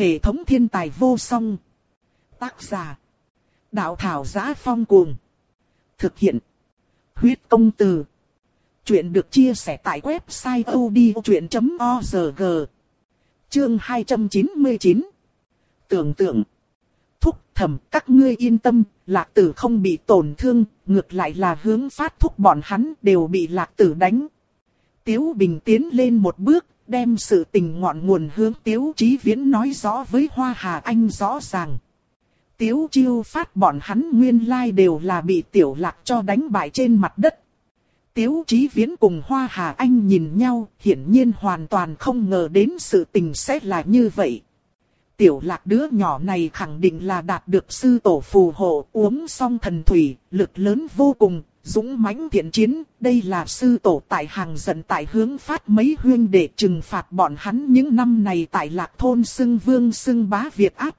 Hệ thống thiên tài vô song. Tác giả. Đạo thảo giá phong cuồng. Thực hiện. Huyết công từ. Chuyện được chia sẻ tại website odchuyện.org. Chương 299. Tưởng tượng. Thúc thầm các ngươi yên tâm, lạc tử không bị tổn thương, ngược lại là hướng phát thúc bọn hắn đều bị lạc tử đánh. Tiếu Bình tiến lên một bước, đem sự tình ngọn nguồn hướng Tiếu Chí Viễn nói rõ với Hoa Hà Anh rõ ràng. Tiếu Chiêu phát bọn hắn nguyên lai đều là bị Tiểu Lạc cho đánh bại trên mặt đất. Tiếu Chí Viễn cùng Hoa Hà Anh nhìn nhau, hiển nhiên hoàn toàn không ngờ đến sự tình sẽ là như vậy. Tiểu lạc đứa nhỏ này khẳng định là đạt được sư tổ phù hộ uống xong thần thủy, lực lớn vô cùng, dũng mãnh thiện chiến, đây là sư tổ tại hàng giận tại hướng phát mấy huyên để trừng phạt bọn hắn những năm này tại lạc thôn xưng vương xưng bá Việt áp.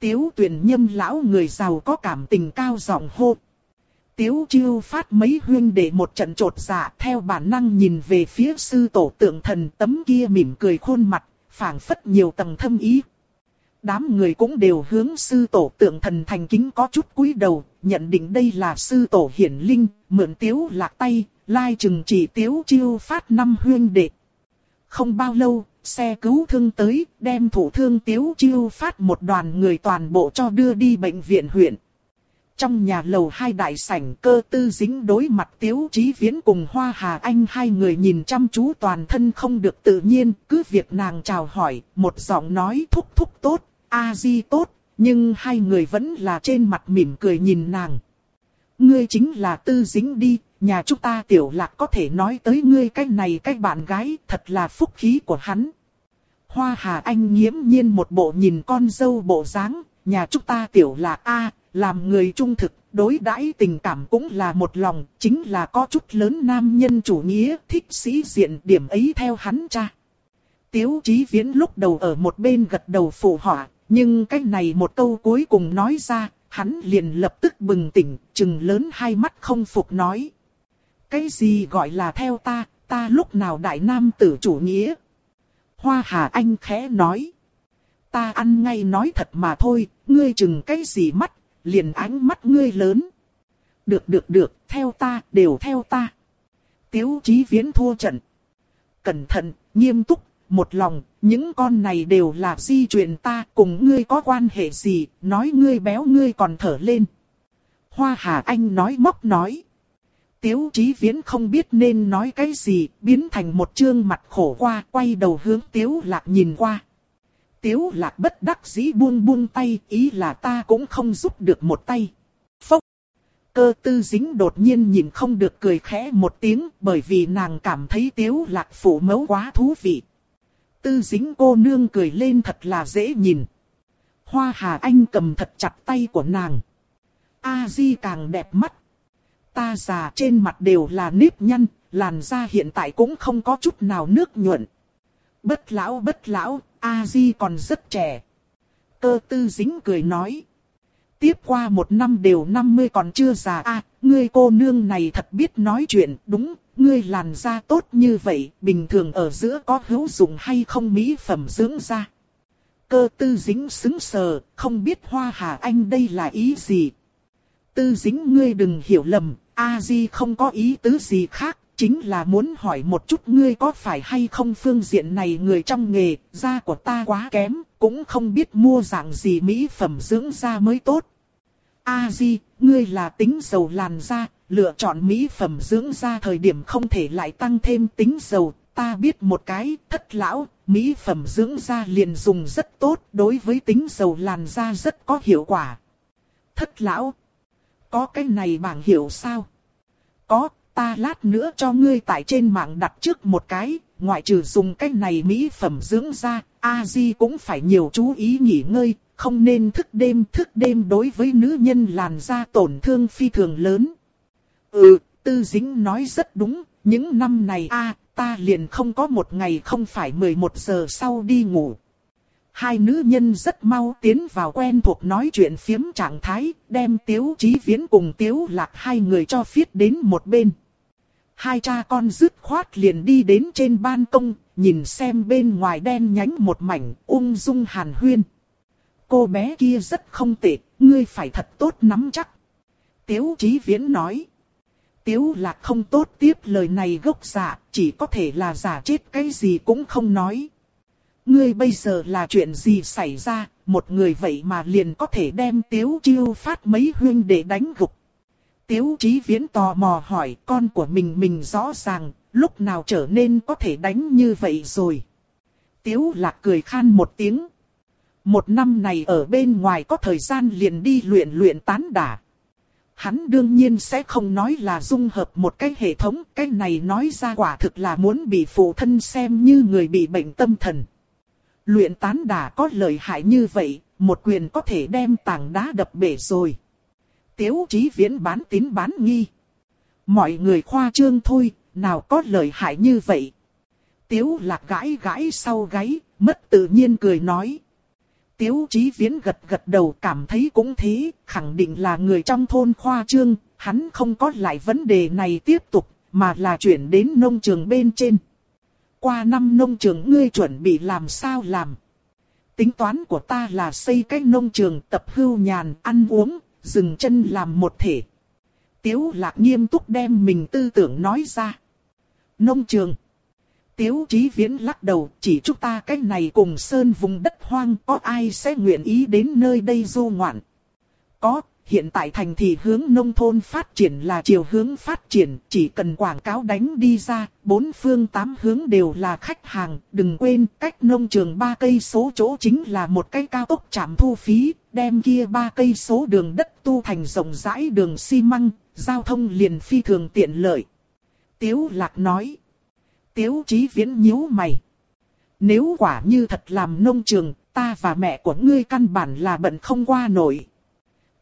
Tiếu tuyển nhâm lão người giàu có cảm tình cao giọng hô. Tiếu chiêu phát mấy huyên để một trận trột dạ theo bản năng nhìn về phía sư tổ tượng thần tấm kia mỉm cười khuôn mặt, phảng phất nhiều tầng thâm ý. Đám người cũng đều hướng sư tổ tượng thần thành kính có chút cúi đầu, nhận định đây là sư tổ hiển linh, mượn tiếu lạc tay, lai chừng chỉ tiếu chiêu phát năm huyên đệ. Không bao lâu, xe cứu thương tới, đem thủ thương tiếu chiêu phát một đoàn người toàn bộ cho đưa đi bệnh viện huyện. Trong nhà lầu hai đại sảnh cơ tư dính đối mặt tiếu chí viễn cùng Hoa Hà Anh hai người nhìn chăm chú toàn thân không được tự nhiên, cứ việc nàng chào hỏi, một giọng nói thúc thúc tốt, A-di tốt, nhưng hai người vẫn là trên mặt mỉm cười nhìn nàng. Ngươi chính là tư dính đi, nhà chúng ta tiểu lạc có thể nói tới ngươi cái này cái bạn gái, thật là phúc khí của hắn. Hoa Hà Anh nghiễm nhiên một bộ nhìn con dâu bộ dáng, nhà chúng ta tiểu lạc A, làm người trung thực, đối đãi tình cảm cũng là một lòng, chính là có chút lớn nam nhân chủ nghĩa, thích sĩ diện điểm ấy theo hắn cha. Tiếu Chí Viễn lúc đầu ở một bên gật đầu phụ họa, nhưng cái này một câu cuối cùng nói ra, hắn liền lập tức bừng tỉnh, chừng lớn hai mắt không phục nói. Cái gì gọi là theo ta, ta lúc nào đại nam tử chủ nghĩa? Hoa Hà Anh khẽ nói. Ta ăn ngay nói thật mà thôi, ngươi chừng cái gì mắt, liền ánh mắt ngươi lớn. Được được được, theo ta, đều theo ta. Tiếu chí viễn thua trận. Cẩn thận, nghiêm túc, một lòng, những con này đều là di truyền ta, cùng ngươi có quan hệ gì, nói ngươi béo ngươi còn thở lên. Hoa Hà Anh nói móc nói. Tiếu Chí Viễn không biết nên nói cái gì, biến thành một trương mặt khổ qua, quay đầu hướng Tiếu Lạc nhìn qua. Tiếu Lạc bất đắc dĩ buông buông tay, ý là ta cũng không giúp được một tay. Phốc! Cơ tư dính đột nhiên nhìn không được cười khẽ một tiếng, bởi vì nàng cảm thấy Tiếu Lạc phủ mẫu quá thú vị. Tư dính cô nương cười lên thật là dễ nhìn. Hoa Hà Anh cầm thật chặt tay của nàng. A Di càng đẹp mắt. Ta già trên mặt đều là nếp nhăn, làn da hiện tại cũng không có chút nào nước nhuận. Bất lão bất lão, A Di còn rất trẻ. Cơ tư dính cười nói. Tiếp qua một năm đều 50 còn chưa già a ngươi cô nương này thật biết nói chuyện, đúng, ngươi làn da tốt như vậy, bình thường ở giữa có hữu dụng hay không mỹ phẩm dưỡng da. Cơ tư dính xứng sờ, không biết hoa hà anh đây là ý gì. Tư dính ngươi đừng hiểu lầm, A-di không có ý tứ gì khác, chính là muốn hỏi một chút ngươi có phải hay không phương diện này người trong nghề, da của ta quá kém, cũng không biết mua dạng gì mỹ phẩm dưỡng da mới tốt. A-di, ngươi là tính dầu làn da, lựa chọn mỹ phẩm dưỡng da thời điểm không thể lại tăng thêm tính dầu. Ta biết một cái, thất lão, mỹ phẩm dưỡng da liền dùng rất tốt, đối với tính dầu làn da rất có hiệu quả. Thất lão, có cái này bảng hiệu sao? Có, ta lát nữa cho ngươi tại trên mạng đặt trước một cái, ngoại trừ dùng cái này mỹ phẩm dưỡng da, A-di cũng phải nhiều chú ý nghỉ ngơi, không nên thức đêm. Thức đêm đối với nữ nhân làn da tổn thương phi thường lớn. Ừ, tư dính nói rất đúng, những năm này a ta liền không có một ngày không phải 11 giờ sau đi ngủ. Hai nữ nhân rất mau tiến vào quen thuộc nói chuyện phiếm trạng thái, đem tiếu chí viễn cùng tiếu lạc hai người cho phiết đến một bên. Hai cha con dứt khoát liền đi đến trên ban công, nhìn xem bên ngoài đen nhánh một mảnh, ung dung hàn huyên. Cô bé kia rất không tệ, ngươi phải thật tốt nắm chắc. Tiếu Chí Viễn nói. Tiếu lạc không tốt tiếp lời này gốc giả, chỉ có thể là giả chết cái gì cũng không nói. Ngươi bây giờ là chuyện gì xảy ra, một người vậy mà liền có thể đem tiếu chiêu phát mấy huyên để đánh gục. Tiếu chí viễn tò mò hỏi con của mình mình rõ ràng, lúc nào trở nên có thể đánh như vậy rồi. Tiếu lạc cười khan một tiếng. Một năm này ở bên ngoài có thời gian liền đi luyện luyện tán đả. Hắn đương nhiên sẽ không nói là dung hợp một cái hệ thống, cái này nói ra quả thực là muốn bị phụ thân xem như người bị bệnh tâm thần. Luyện tán đả có lợi hại như vậy, một quyền có thể đem tảng đá đập bể rồi. Tiếu chí viễn bán tín bán nghi. Mọi người khoa trương thôi, nào có lợi hại như vậy. Tiếu lạc gãi gãi sau gáy, mất tự nhiên cười nói. Tiếu chí viễn gật gật đầu cảm thấy cũng thế, khẳng định là người trong thôn khoa trương, hắn không có lại vấn đề này tiếp tục, mà là chuyển đến nông trường bên trên. Qua năm nông trường ngươi chuẩn bị làm sao làm? Tính toán của ta là xây cái nông trường tập hưu nhàn, ăn uống, dừng chân làm một thể. Tiếu lạc nghiêm túc đem mình tư tưởng nói ra. Nông trường. Tiếu chí viễn lắc đầu, chỉ chúng ta cái này cùng sơn vùng đất hoang, có ai sẽ nguyện ý đến nơi đây du ngoạn. Có, hiện tại thành thị hướng nông thôn phát triển là chiều hướng phát triển, chỉ cần quảng cáo đánh đi ra, bốn phương tám hướng đều là khách hàng, đừng quên cách nông trường ba cây số chỗ chính là một cái cao tốc trạm thu phí, đem kia ba cây số đường đất tu thành rộng rãi đường xi măng, giao thông liền phi thường tiện lợi. Tiếu lạc nói. Tiếu chí viễn nhíu mày. Nếu quả như thật làm nông trường, ta và mẹ của ngươi căn bản là bận không qua nổi.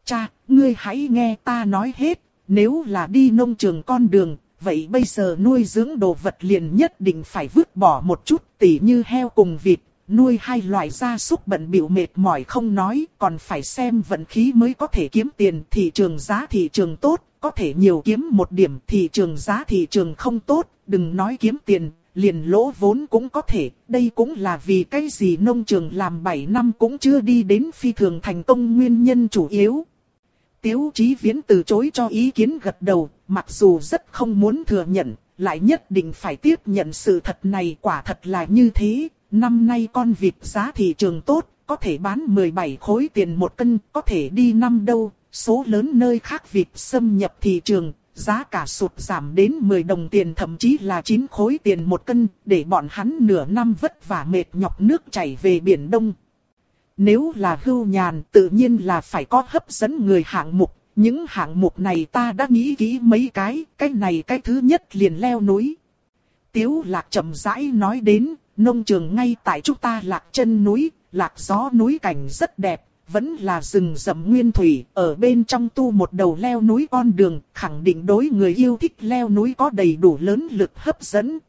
Cha, ngươi hãy nghe ta nói hết, nếu là đi nông trường con đường, vậy bây giờ nuôi dưỡng đồ vật liền nhất định phải vứt bỏ một chút tỉ như heo cùng vịt, nuôi hai loại gia súc bận biểu mệt mỏi không nói, còn phải xem vận khí mới có thể kiếm tiền, thị trường giá thị trường tốt, có thể nhiều kiếm một điểm, thị trường giá thị trường không tốt, đừng nói kiếm tiền, liền lỗ vốn cũng có thể, đây cũng là vì cái gì nông trường làm 7 năm cũng chưa đi đến phi thường thành công nguyên nhân chủ yếu. Tiếu Chí Viễn từ chối cho ý kiến gật đầu, mặc dù rất không muốn thừa nhận, lại nhất định phải tiếp nhận sự thật này quả thật là như thế. Năm nay con vịt giá thị trường tốt, có thể bán 17 khối tiền một cân, có thể đi năm đâu. Số lớn nơi khác vịt xâm nhập thị trường, giá cả sụt giảm đến 10 đồng tiền thậm chí là 9 khối tiền một cân, để bọn hắn nửa năm vất vả mệt nhọc nước chảy về Biển Đông. Nếu là hưu nhàn tự nhiên là phải có hấp dẫn người hạng mục. Những hạng mục này ta đã nghĩ kỹ mấy cái, cái này cái thứ nhất liền leo núi. Tiếu lạc chậm rãi nói đến, nông trường ngay tại chúng ta lạc chân núi, lạc gió núi cảnh rất đẹp, vẫn là rừng rậm nguyên thủy, ở bên trong tu một đầu leo núi con đường, khẳng định đối người yêu thích leo núi có đầy đủ lớn lực hấp dẫn.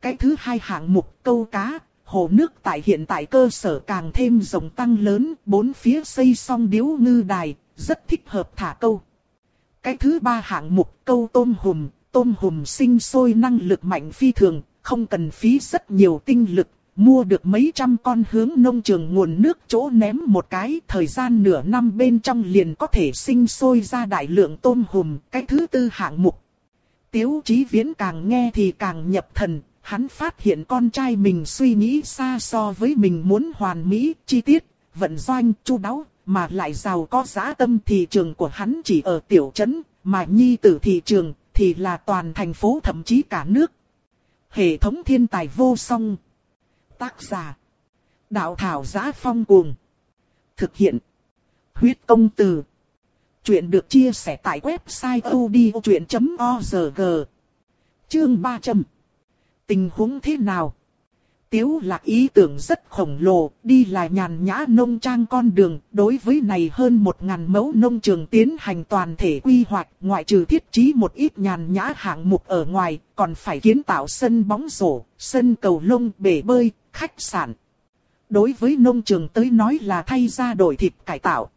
Cái thứ hai hạng mục câu cá, hồ nước tại hiện tại cơ sở càng thêm rộng tăng lớn, bốn phía xây xong điếu ngư đài, rất thích hợp thả câu. Cái thứ ba hạng mục câu tôm hùm, tôm hùm sinh sôi năng lực mạnh phi thường, không cần phí rất nhiều tinh lực, mua được mấy trăm con hướng nông trường nguồn nước chỗ ném một cái, thời gian nửa năm bên trong liền có thể sinh sôi ra đại lượng tôm hùm, cái thứ tư hạng mục. Tiếu chí viễn càng nghe thì càng nhập thần, hắn phát hiện con trai mình suy nghĩ xa so với mình muốn hoàn mỹ, chi tiết, vận doanh, chu đáo, mà lại giàu có giá tâm thị trường của hắn chỉ ở tiểu trấn, mà nhi tử thị trường thì là toàn thành phố thậm chí cả nước. Hệ thống thiên tài vô song. Tác giả. Đạo thảo giá phong cuồng. Thực hiện. Huyết công từ. Chuyện được chia sẻ tại website odchuyện.org. Chương 300 tình huống thế nào? Tiếu lạc ý tưởng rất khổng lồ, đi là nhàn nhã nông trang con đường, đối với này hơn một ngàn mẫu nông trường tiến hành toàn thể quy hoạch, ngoại trừ thiết trí một ít nhàn nhã hạng mục ở ngoài, còn phải kiến tạo sân bóng rổ, sân cầu lông, bể bơi, khách sạn. Đối với nông trường tới nói là thay ra đổi thịt cải tạo.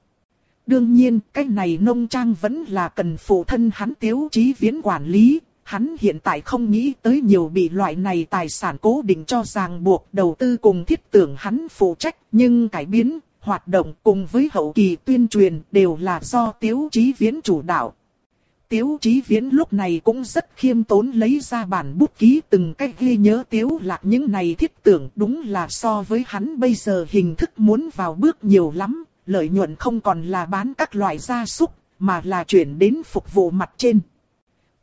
Đương nhiên, cái này nông trang vẫn là cần phụ thân hắn tiếu chí viễn quản lý, hắn hiện tại không nghĩ tới nhiều bị loại này tài sản cố định cho ràng buộc đầu tư cùng thiết tưởng hắn phụ trách, nhưng cải biến, hoạt động cùng với hậu kỳ tuyên truyền đều là do Tiếu Chí Viễn chủ đạo. Tiếu Chí Viễn lúc này cũng rất khiêm tốn lấy ra bản bút ký từng cách ghi nhớ Tiếu Lạc những này thiết tưởng đúng là so với hắn bây giờ hình thức muốn vào bước nhiều lắm, lợi nhuận không còn là bán các loại gia súc, mà là chuyển đến phục vụ mặt trên.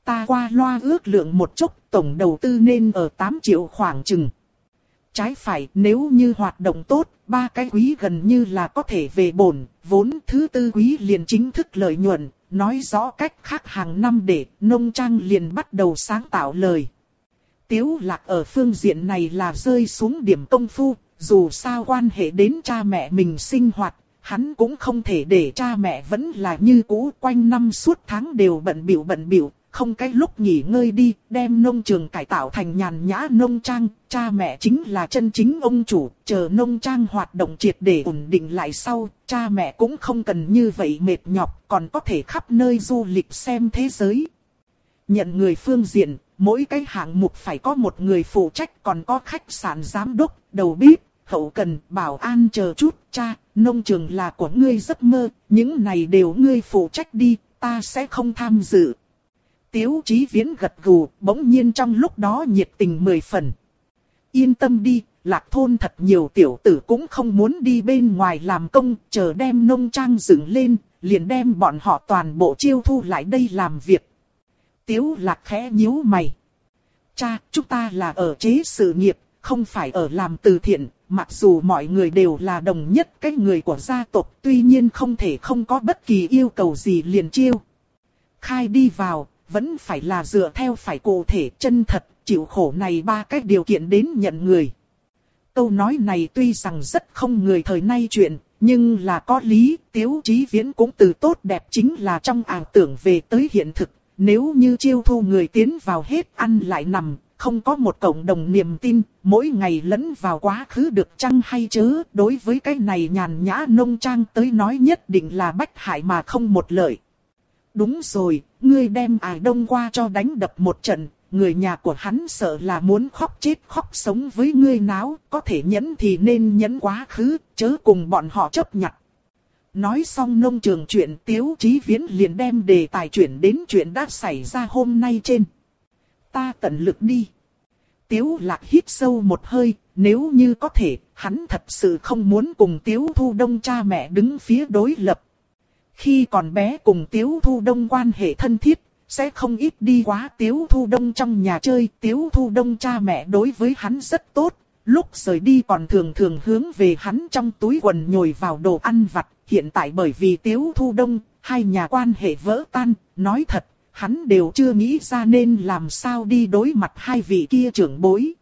Ta qua loa ước lượng một chút, tổng đầu tư nên ở 8 triệu khoảng chừng. Trái phải, nếu như hoạt động tốt, ba cái quý gần như là có thể về bổn, vốn thứ tư quý liền chính thức lợi nhuận, nói rõ cách khác hàng năm để nông trang liền bắt đầu sáng tạo lời. Tiếu lạc ở phương diện này là rơi xuống điểm công phu, dù sao quan hệ đến cha mẹ mình sinh hoạt, hắn cũng không thể để cha mẹ vẫn là như cũ quanh năm suốt tháng đều bận biểu bận biểu, không cái lúc nghỉ ngơi đi, đem nông trường cải tạo thành nhàn nhã nông trang, cha mẹ chính là chân chính ông chủ, chờ nông trang hoạt động triệt để ổn định lại sau, cha mẹ cũng không cần như vậy mệt nhọc, còn có thể khắp nơi du lịch xem thế giới. Nhận người phương diện, mỗi cái hạng mục phải có một người phụ trách còn có khách sạn giám đốc, đầu bếp, hậu cần, bảo an chờ chút, cha, nông trường là của ngươi giấc mơ, những này đều ngươi phụ trách đi, ta sẽ không tham dự. Tiếu chí viễn gật gù, bỗng nhiên trong lúc đó nhiệt tình mười phần. Yên tâm đi, lạc thôn thật nhiều tiểu tử cũng không muốn đi bên ngoài làm công, chờ đem nông trang dựng lên, liền đem bọn họ toàn bộ chiêu thu lại đây làm việc. Tiếu lạc khẽ nhíu mày. Cha, chúng ta là ở chế sự nghiệp, không phải ở làm từ thiện, mặc dù mọi người đều là đồng nhất cái người của gia tộc, tuy nhiên không thể không có bất kỳ yêu cầu gì liền chiêu. Khai đi vào, vẫn phải là dựa theo phải cụ thể chân thật, chịu khổ này ba cái điều kiện đến nhận người. Câu nói này tuy rằng rất không người thời nay chuyện, nhưng là có lý, tiếu chí viễn cũng từ tốt đẹp chính là trong ảo tưởng về tới hiện thực. Nếu như chiêu thu người tiến vào hết ăn lại nằm, không có một cộng đồng niềm tin, mỗi ngày lẫn vào quá khứ được chăng hay chớ, đối với cái này nhàn nhã nông trang tới nói nhất định là bách hại mà không một lợi. Đúng rồi, ngươi đem ải đông qua cho đánh đập một trận, người nhà của hắn sợ là muốn khóc chết khóc sống với ngươi náo, có thể nhẫn thì nên nhẫn quá khứ, chớ cùng bọn họ chấp nhặt. Nói xong nông trường chuyện tiếu chí viễn liền đem đề tài chuyển đến chuyện đã xảy ra hôm nay trên. Ta tận lực đi. Tiếu lạc hít sâu một hơi, nếu như có thể, hắn thật sự không muốn cùng tiếu thu đông cha mẹ đứng phía đối lập. Khi còn bé cùng Tiếu Thu Đông quan hệ thân thiết, sẽ không ít đi quá Tiếu Thu Đông trong nhà chơi. Tiếu Thu Đông cha mẹ đối với hắn rất tốt, lúc rời đi còn thường thường hướng về hắn trong túi quần nhồi vào đồ ăn vặt. Hiện tại bởi vì Tiếu Thu Đông, hai nhà quan hệ vỡ tan, nói thật, hắn đều chưa nghĩ ra nên làm sao đi đối mặt hai vị kia trưởng bối.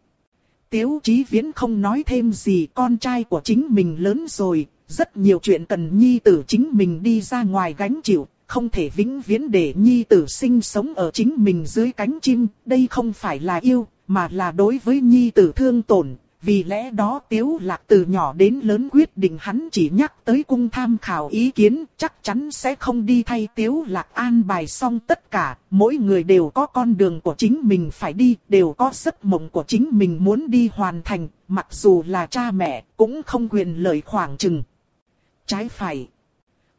Tiếu Chí Viễn không nói thêm gì con trai của chính mình lớn rồi, rất nhiều chuyện cần nhi tử chính mình đi ra ngoài gánh chịu, không thể vĩnh viễn để nhi tử sinh sống ở chính mình dưới cánh chim, đây không phải là yêu, mà là đối với nhi tử thương tổn. Vì lẽ đó Tiếu Lạc từ nhỏ đến lớn quyết định hắn chỉ nhắc tới cung tham khảo ý kiến, chắc chắn sẽ không đi thay Tiếu Lạc an bài xong tất cả, mỗi người đều có con đường của chính mình phải đi, đều có giấc mộng của chính mình muốn đi hoàn thành, mặc dù là cha mẹ, cũng không quyền lợi khoảng chừng trái phải.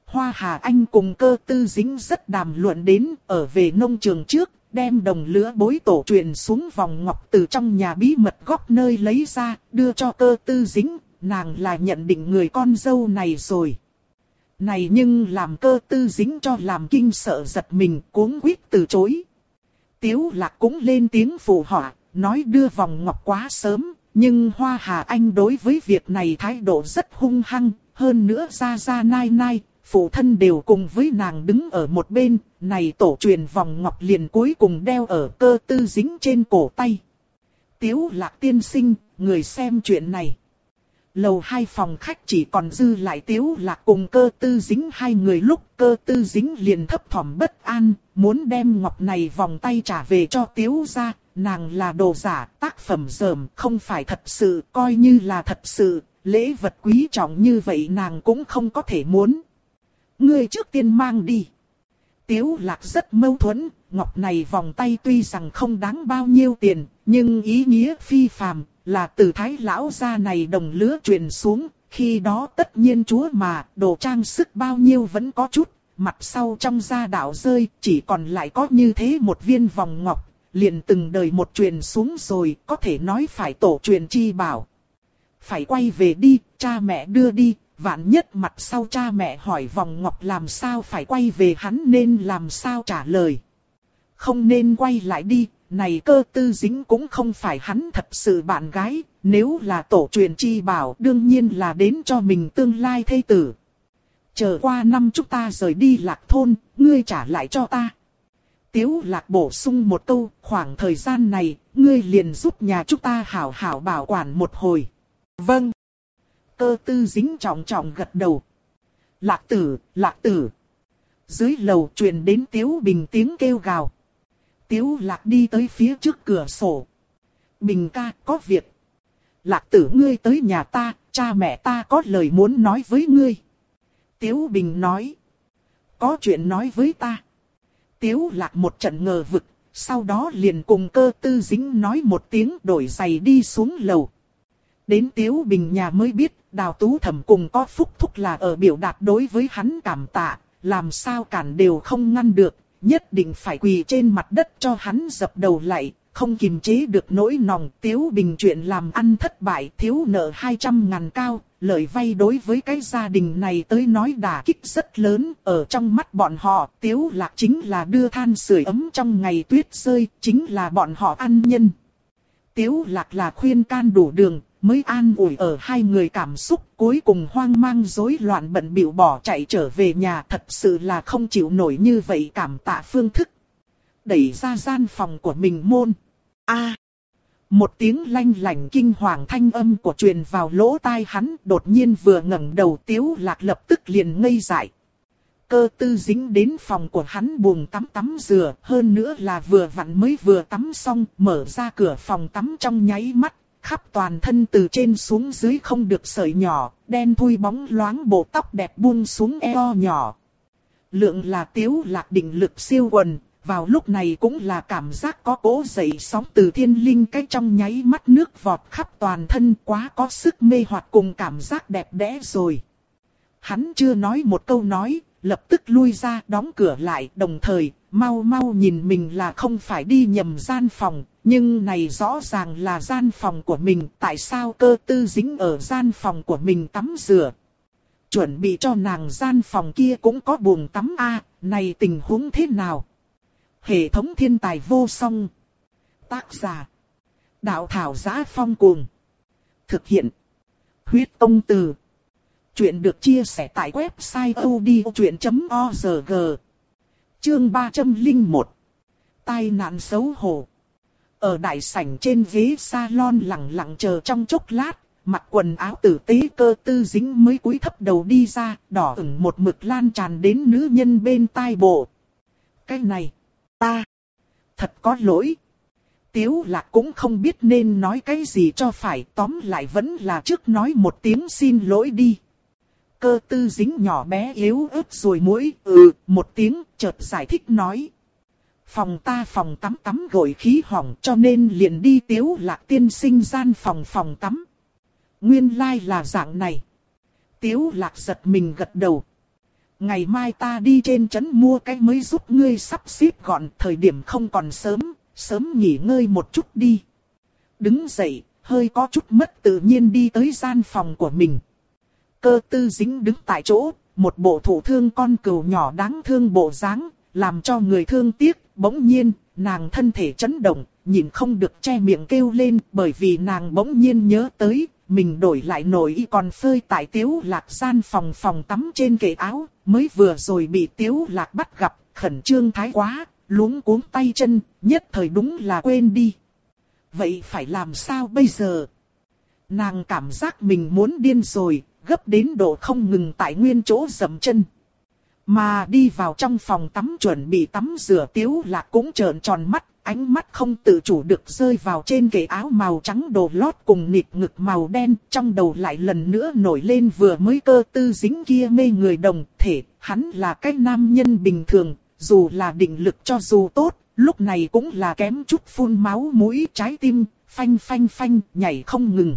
Hoa Hà Anh cùng cơ tư dính rất đàm luận đến ở về nông trường trước, đem đồng lứa bối tổ truyền xuống vòng ngọc từ trong nhà bí mật góc nơi lấy ra, đưa cho cơ tư dính, nàng là nhận định người con dâu này rồi. Này nhưng làm cơ tư dính cho làm kinh sợ giật mình cuống quyết từ chối. Tiếu lạc cũng lên tiếng phụ họa, nói đưa vòng ngọc quá sớm, nhưng Hoa Hà Anh đối với việc này thái độ rất hung hăng, hơn nữa ra ra nai nai, phụ thân đều cùng với nàng đứng ở một bên, này tổ truyền vòng ngọc liền cuối cùng đeo ở cơ tư dính trên cổ tay. Tiếu lạc tiên sinh, người xem chuyện này. Lầu hai phòng khách chỉ còn dư lại tiếu lạc cùng cơ tư dính hai người lúc cơ tư dính liền thấp thỏm bất an, muốn đem ngọc này vòng tay trả về cho tiếu ra, nàng là đồ giả, tác phẩm dởm, không phải thật sự, coi như là thật sự, lễ vật quý trọng như vậy nàng cũng không có thể muốn. Ngươi trước tiên mang đi. Tiếu lạc rất mâu thuẫn, ngọc này vòng tay tuy rằng không đáng bao nhiêu tiền, nhưng ý nghĩa phi phàm, là từ thái lão gia này đồng lứa truyền xuống, khi đó tất nhiên chúa mà, đồ trang sức bao nhiêu vẫn có chút, mặt sau trong gia đạo rơi, chỉ còn lại có như thế một viên vòng ngọc, liền từng đời một truyền xuống rồi, có thể nói phải tổ truyền chi bảo. Phải quay về đi, cha mẹ đưa đi, vạn nhất mặt sau cha mẹ hỏi vòng ngọc làm sao phải quay về hắn nên làm sao trả lời. Không nên quay lại đi, này cơ tư dính cũng không phải hắn thật sự bạn gái, nếu là tổ truyền chi bảo đương nhiên là đến cho mình tương lai thê tử. Chờ qua năm chúng ta rời đi lạc thôn, ngươi trả lại cho ta. Tiếu lạc bổ sung một câu, khoảng thời gian này, ngươi liền giúp nhà chúng ta hảo hảo bảo quản một hồi. Vâng. Cơ tư dính trọng trọng gật đầu. Lạc tử, lạc tử. Dưới lầu truyền đến Tiếu Bình tiếng kêu gào. Tiếu lạc đi tới phía trước cửa sổ. Bình ca, có việc. Lạc tử ngươi tới nhà ta, cha mẹ ta có lời muốn nói với ngươi. Tiếu Bình nói. Có chuyện nói với ta. Tiếu lạc một trận ngờ vực, sau đó liền cùng cơ tư dính nói một tiếng đổi giày đi xuống lầu. Đến Tiếu Bình nhà mới biết, đào tú thẩm cùng có phúc thúc là ở biểu đạt đối với hắn cảm tạ, làm sao cản đều không ngăn được, nhất định phải quỳ trên mặt đất cho hắn dập đầu lại, không kiềm chế được nỗi nòng Tiếu Bình chuyện làm ăn thất bại thiếu nợ 200 ngàn cao, lời vay đối với cái gia đình này tới nói đả kích rất lớn, ở trong mắt bọn họ, Tiếu Lạc chính là đưa than sưởi ấm trong ngày tuyết rơi, chính là bọn họ ăn nhân. Tiếu Lạc là khuyên can đủ đường, mới an ủi ở hai người cảm xúc, cuối cùng hoang mang rối loạn bận bịu bỏ chạy trở về nhà, thật sự là không chịu nổi như vậy cảm tạ phương thức. Đẩy ra gian phòng của mình môn. A. một tiếng lanh lảnh kinh hoàng thanh âm của truyền vào lỗ tai hắn, đột nhiên vừa ngẩng đầu tiếu lạc lập tức liền ngây dại. Cơ tư dính đến phòng của hắn buồng tắm tắm rửa, hơn nữa là vừa vặn mới vừa tắm xong, mở ra cửa phòng tắm trong nháy mắt, khắp toàn thân từ trên xuống dưới không được sợi nhỏ, đen thui bóng loáng bộ tóc đẹp buông xuống eo nhỏ. Lượng là tiếu lạc định lực siêu quần, vào lúc này cũng là cảm giác có cố dậy sóng từ thiên linh cách trong nháy mắt nước vọt khắp toàn thân quá có sức mê hoặc cùng cảm giác đẹp đẽ rồi. Hắn chưa nói một câu nói, lập tức lui ra đóng cửa lại đồng thời, mau mau nhìn mình là không phải đi nhầm gian phòng, nhưng này rõ ràng là gian phòng của mình, tại sao cơ tư dính ở gian phòng của mình tắm rửa. Chuẩn bị cho nàng gian phòng kia cũng có buồng tắm A, này tình huống thế nào? Hệ thống thiên tài vô song. Tác giả. Đạo thảo giá phong cuồng. Thực hiện. Huyết công từ. Chuyện được chia sẻ tại website odchuyện.org. Chương 301. Tai nạn xấu hổ. Ở đại sảnh trên ghế salon lặng lặng chờ trong chốc lát, mặc quần áo tử tế cơ tư dính mới cúi thấp đầu đi ra, đỏ ửng một mực lan tràn đến nữ nhân bên tai bộ. Cái này, ta, thật có lỗi. Tiếu lạc cũng không biết nên nói cái gì cho phải, tóm lại vẫn là trước nói một tiếng xin lỗi đi. Cơ tư dính nhỏ bé yếu ớt rồi mũi, ừ, một tiếng, chợt giải thích nói. Phòng ta phòng tắm tắm gội khí hỏng cho nên liền đi tiếu lạc tiên sinh gian phòng phòng tắm. Nguyên lai like là dạng này. Tiếu lạc giật mình gật đầu. Ngày mai ta đi trên trấn mua cái mới giúp ngươi sắp xếp gọn thời điểm không còn sớm, sớm nghỉ ngơi một chút đi. Đứng dậy, hơi có chút mất tự nhiên đi tới gian phòng của mình. Cơ tư dính đứng tại chỗ, một bộ thủ thương con cừu nhỏ đáng thương bộ dáng, làm cho người thương tiếc, bỗng nhiên, nàng thân thể chấn động, nhìn không được che miệng kêu lên bởi vì nàng bỗng nhiên nhớ tới, mình đổi lại nổi y còn phơi tại tiếu lạc gian phòng phòng tắm trên kệ áo, mới vừa rồi bị tiếu lạc bắt gặp, khẩn trương thái quá, luống cuống tay chân, nhất thời đúng là quên đi. Vậy phải làm sao bây giờ? Nàng cảm giác mình muốn điên rồi, gấp đến độ không ngừng tại nguyên chỗ dầm chân. Mà đi vào trong phòng tắm chuẩn bị tắm rửa tiếu lạc cũng trợn tròn mắt, ánh mắt không tự chủ được rơi vào trên kệ áo màu trắng đồ lót cùng nịt ngực màu đen, trong đầu lại lần nữa nổi lên vừa mới cơ tư dính kia mê người đồng thể, hắn là cái nam nhân bình thường, dù là định lực cho dù tốt, lúc này cũng là kém chút phun máu mũi trái tim, phanh phanh phanh, nhảy không ngừng.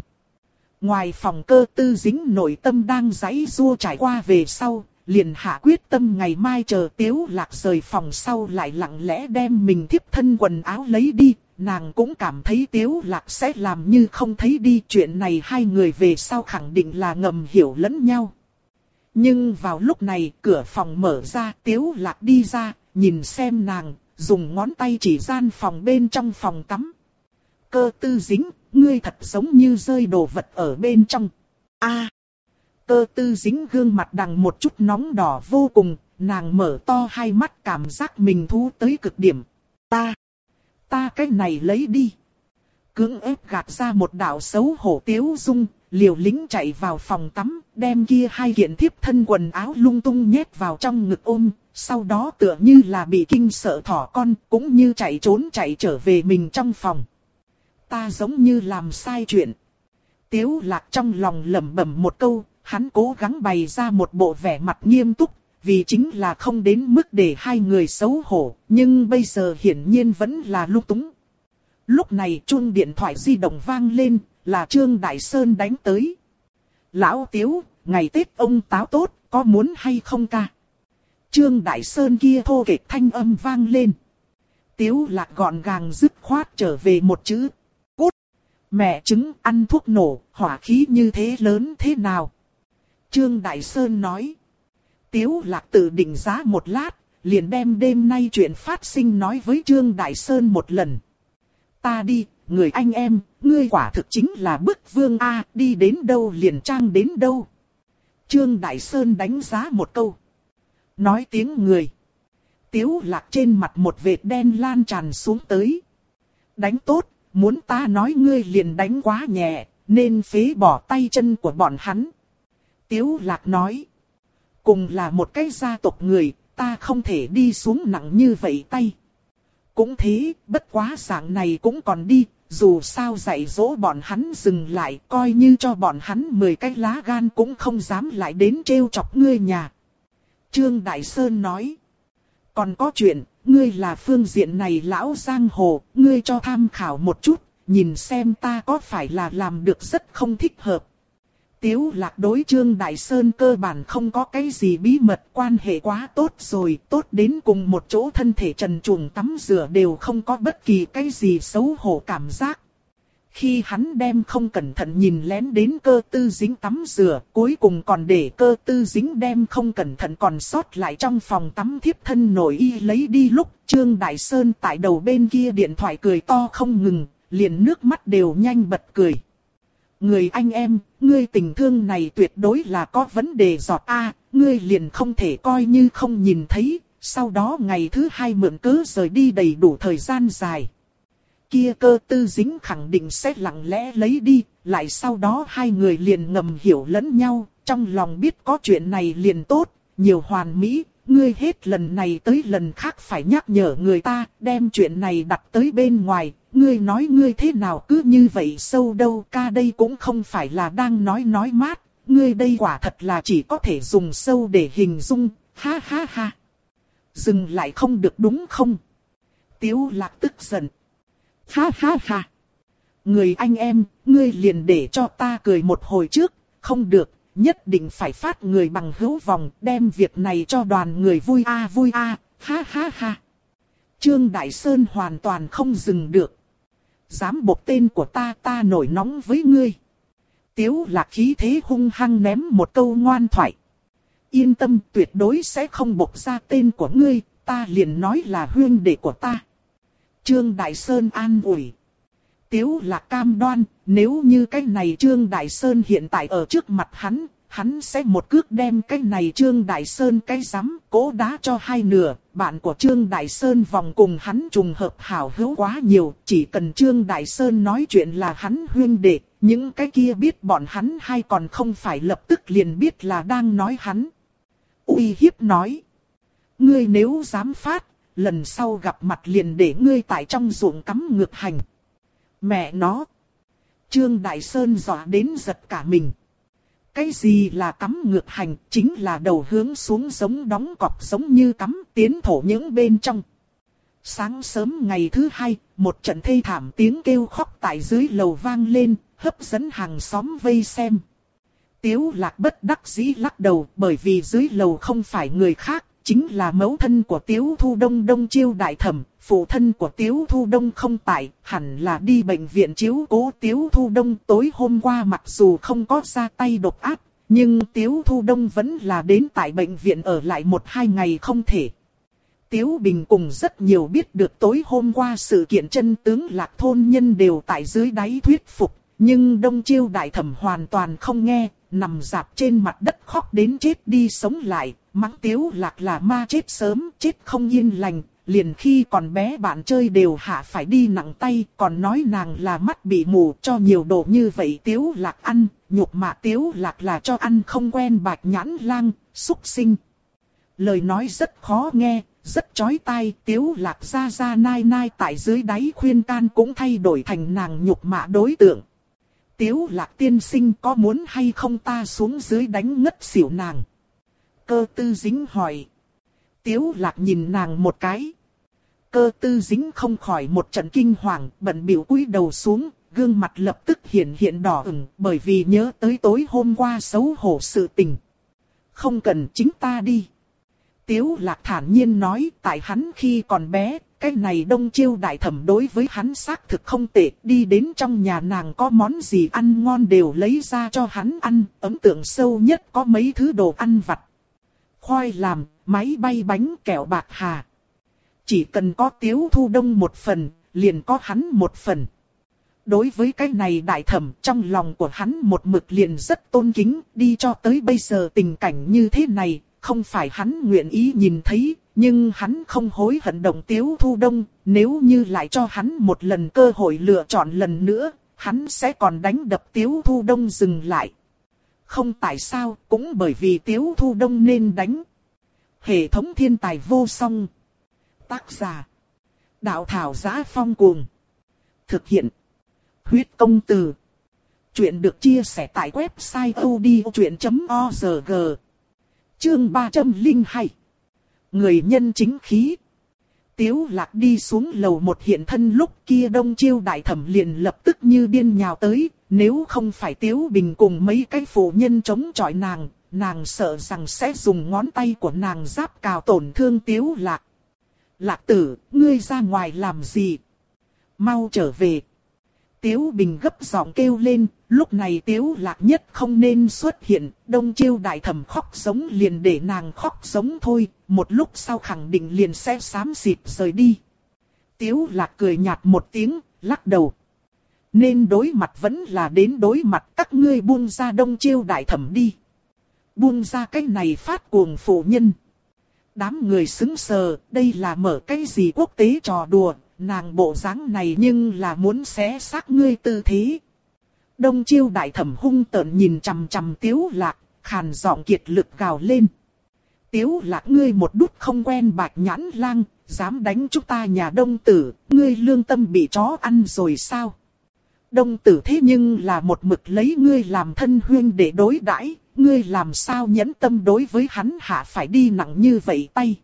Ngoài phòng cơ tư dính nội tâm đang giấy rua trải qua về sau, liền hạ quyết tâm ngày mai chờ tiếu lạc rời phòng sau lại lặng lẽ đem mình thiếp thân quần áo lấy đi, nàng cũng cảm thấy tiếu lạc sẽ làm như không thấy đi chuyện này hai người về sau khẳng định là ngầm hiểu lẫn nhau. Nhưng vào lúc này cửa phòng mở ra tiếu lạc đi ra, nhìn xem nàng, dùng ngón tay chỉ gian phòng bên trong phòng tắm. Cơ tư dính, ngươi thật giống như rơi đồ vật ở bên trong. a Cơ tư dính gương mặt đằng một chút nóng đỏ vô cùng, nàng mở to hai mắt cảm giác mình thú tới cực điểm. Ta, ta cái này lấy đi. Cưỡng ép gạt ra một đạo xấu hổ tiếu dung, liều lính chạy vào phòng tắm, đem kia hai kiện thiếp thân quần áo lung tung nhét vào trong ngực ôm, sau đó tựa như là bị kinh sợ thỏ con, cũng như chạy trốn chạy trở về mình trong phòng. Ta giống như làm sai chuyện. Tiếu lạc trong lòng lẩm bẩm một câu, hắn cố gắng bày ra một bộ vẻ mặt nghiêm túc, vì chính là không đến mức để hai người xấu hổ, nhưng bây giờ hiển nhiên vẫn là lúc túng. Lúc này chuông điện thoại di động vang lên, là Trương Đại Sơn đánh tới. Lão Tiếu, ngày Tết ông táo tốt, có muốn hay không ca? Trương Đại Sơn kia thô kệch thanh âm vang lên. Tiếu lạc gọn gàng dứt khoát trở về một chữ. Mẹ chứng ăn thuốc nổ, hỏa khí như thế lớn thế nào? Trương Đại Sơn nói. Tiếu lạc tự định giá một lát, liền đem đêm nay chuyện phát sinh nói với Trương Đại Sơn một lần. Ta đi, người anh em, ngươi quả thực chính là bức vương A, đi đến đâu liền trang đến đâu. Trương Đại Sơn đánh giá một câu. Nói tiếng người. Tiếu lạc trên mặt một vệt đen lan tràn xuống tới. Đánh tốt, muốn ta nói ngươi liền đánh quá nhẹ, nên phế bỏ tay chân của bọn hắn. Tiếu lạc nói. Cùng là một cái gia tộc người, ta không thể đi xuống nặng như vậy tay. Cũng thế, bất quá dạng này cũng còn đi, dù sao dạy dỗ bọn hắn dừng lại, coi như cho bọn hắn 10 cái lá gan cũng không dám lại đến trêu chọc ngươi nhà. Trương Đại Sơn nói, còn có chuyện, ngươi là phương diện này lão giang hồ, ngươi cho tham khảo một chút, nhìn xem ta có phải là làm được rất không thích hợp. Tiếu lạc đối Trương Đại Sơn cơ bản không có cái gì bí mật quan hệ quá tốt rồi, tốt đến cùng một chỗ thân thể trần truồng tắm rửa đều không có bất kỳ cái gì xấu hổ cảm giác. Khi hắn đem không cẩn thận nhìn lén đến cơ tư dính tắm rửa, cuối cùng còn để cơ tư dính đem không cẩn thận còn sót lại trong phòng tắm thiếp thân nổi y lấy đi lúc Trương Đại Sơn tại đầu bên kia điện thoại cười to không ngừng, liền nước mắt đều nhanh bật cười. Người anh em, ngươi tình thương này tuyệt đối là có vấn đề giọt A, ngươi liền không thể coi như không nhìn thấy, sau đó ngày thứ hai mượn cớ rời đi đầy đủ thời gian dài. Kia cơ tư dính khẳng định sẽ lặng lẽ lấy đi, lại sau đó hai người liền ngầm hiểu lẫn nhau, trong lòng biết có chuyện này liền tốt, nhiều hoàn mỹ, ngươi hết lần này tới lần khác phải nhắc nhở người ta, đem chuyện này đặt tới bên ngoài, ngươi nói ngươi thế nào cứ như vậy sâu đâu ca đây cũng không phải là đang nói nói mát, ngươi đây quả thật là chỉ có thể dùng sâu để hình dung, ha ha ha. Dừng lại không được đúng không? Tiếu lạc tức giận. Ha ha ha. Người anh em, ngươi liền để cho ta cười một hồi trước, không được, nhất định phải phát người bằng hữu vòng, đem việc này cho đoàn người vui a vui a, ha ha ha. Trương Đại Sơn hoàn toàn không dừng được. Dám bộc tên của ta ta nổi nóng với ngươi. Tiếu lạc khí thế hung hăng ném một câu ngoan thoại. Yên tâm tuyệt đối sẽ không bộc ra tên của ngươi, ta liền nói là huyên đệ của ta. Trương Đại Sơn an ủi. Tiếu lạc cam đoan, nếu như cái này Trương Đại Sơn hiện tại ở trước mặt hắn, hắn sẽ một cước đem cái này Trương Đại Sơn cái rắm cố đá cho hai nửa. Bạn của Trương Đại Sơn vòng cùng hắn trùng hợp hảo hữu quá nhiều, chỉ cần Trương Đại Sơn nói chuyện là hắn huyên đệ, những cái kia biết bọn hắn hay còn không phải lập tức liền biết là đang nói hắn. uy hiếp nói. Ngươi nếu dám phát, lần sau gặp mặt liền để ngươi tại trong ruộng cắm ngược hành. Mẹ nó. Trương Đại Sơn dọa đến giật cả mình. cái gì là cắm ngược hành, chính là đầu hướng xuống giống đóng cọc giống như cắm tiến thổ những bên trong. Sáng sớm ngày thứ hai, một trận thê thảm tiếng kêu khóc tại dưới lầu vang lên, hấp dẫn hàng xóm vây xem. Tiếu lạc bất đắc dĩ lắc đầu bởi vì dưới lầu không phải người khác, chính là mẫu thân của Tiếu Thu Đông Đông Chiêu Đại Thẩm, phụ thân của Tiếu Thu Đông không tại, hẳn là đi bệnh viện chiếu cố Tiếu Thu Đông tối hôm qua mặc dù không có ra tay độc ác, nhưng Tiếu Thu Đông vẫn là đến tại bệnh viện ở lại một hai ngày không thể. Tiếu Bình cùng rất nhiều biết được tối hôm qua sự kiện chân tướng lạc thôn nhân đều tại dưới đáy thuyết phục, nhưng Đông Chiêu Đại Thẩm hoàn toàn không nghe, nằm dạp trên mặt đất khóc đến chết đi sống lại, mắng Tiếu Lạc là ma chết sớm, chết không yên lành, liền khi còn bé bạn chơi đều hạ phải đi nặng tay, còn nói nàng là mắt bị mù cho nhiều đồ như vậy Tiếu Lạc ăn, nhục mạ Tiếu Lạc là cho ăn không quen bạch nhãn lang, xúc sinh. Lời nói rất khó nghe, rất chói tai, tiếu lạc ra ra nai nai tại dưới đáy khuyên can cũng thay đổi thành nàng nhục mạ đối tượng. Tiếu lạc tiên sinh có muốn hay không ta xuống dưới đánh ngất xỉu nàng. Cơ tư dính hỏi. Tiếu lạc nhìn nàng một cái. Cơ tư dính không khỏi một trận kinh hoàng, bận biểu cúi đầu xuống, gương mặt lập tức hiện hiện đỏ ửng bởi vì nhớ tới tối hôm qua xấu hổ sự tình. Không cần chính ta đi. Tiếu lạc thản nhiên nói tại hắn khi còn bé, cái này đông chiêu đại thẩm đối với hắn xác thực không tệ, đi đến trong nhà nàng có món gì ăn ngon đều lấy ra cho hắn ăn, ấn tượng sâu nhất có mấy thứ đồ ăn vặt. Khoai làm, máy bay bánh kẹo bạc hà. Chỉ cần có tiếu thu đông một phần, liền có hắn một phần. Đối với cái này đại thẩm trong lòng của hắn một mực liền rất tôn kính, đi cho tới bây giờ tình cảnh như thế này, không phải hắn nguyện ý nhìn thấy, nhưng hắn không hối hận đồng tiếu thu đông, nếu như lại cho hắn một lần cơ hội lựa chọn lần nữa, hắn sẽ còn đánh đập tiếu thu đông dừng lại. Không tại sao, cũng bởi vì tiếu thu đông nên đánh. Hệ thống thiên tài vô song. Tác giả. Đạo thảo giá phong cuồng. Thực hiện. Huyết công từ. Chuyện được chia sẻ tại website odchuyện.org. Chương 302 Người nhân chính khí Tiếu lạc đi xuống lầu một hiện thân lúc kia đông chiêu đại thẩm liền lập tức như điên nhào tới, nếu không phải tiếu bình cùng mấy cái phụ nhân chống chọi nàng, nàng sợ rằng sẽ dùng ngón tay của nàng giáp cào tổn thương tiếu lạc. Lạc tử, ngươi ra ngoài làm gì? Mau trở về. Tiếu Bình gấp giọng kêu lên, lúc này Tiếu Lạc nhất không nên xuất hiện, đông chiêu đại thẩm khóc sống liền để nàng khóc sống thôi, một lúc sau khẳng định liền sẽ xám xịt rời đi. Tiếu Lạc cười nhạt một tiếng, lắc đầu. Nên đối mặt vẫn là đến đối mặt các ngươi buông ra đông chiêu đại thẩm đi. Buông ra cái này phát cuồng phụ nhân. Đám người xứng sờ, đây là mở cái gì quốc tế trò đùa, nàng bộ dáng này nhưng là muốn xé xác ngươi tư thế. Đông chiêu đại thẩm hung tợn nhìn chằm chằm tiếu lạc, khàn giọng kiệt lực gào lên. Tiếu lạc ngươi một đút không quen bạch nhãn lang, dám đánh chúng ta nhà đông tử, ngươi lương tâm bị chó ăn rồi sao? Đông tử thế nhưng là một mực lấy ngươi làm thân huyên để đối đãi, ngươi làm sao nhẫn tâm đối với hắn hạ phải đi nặng như vậy tay.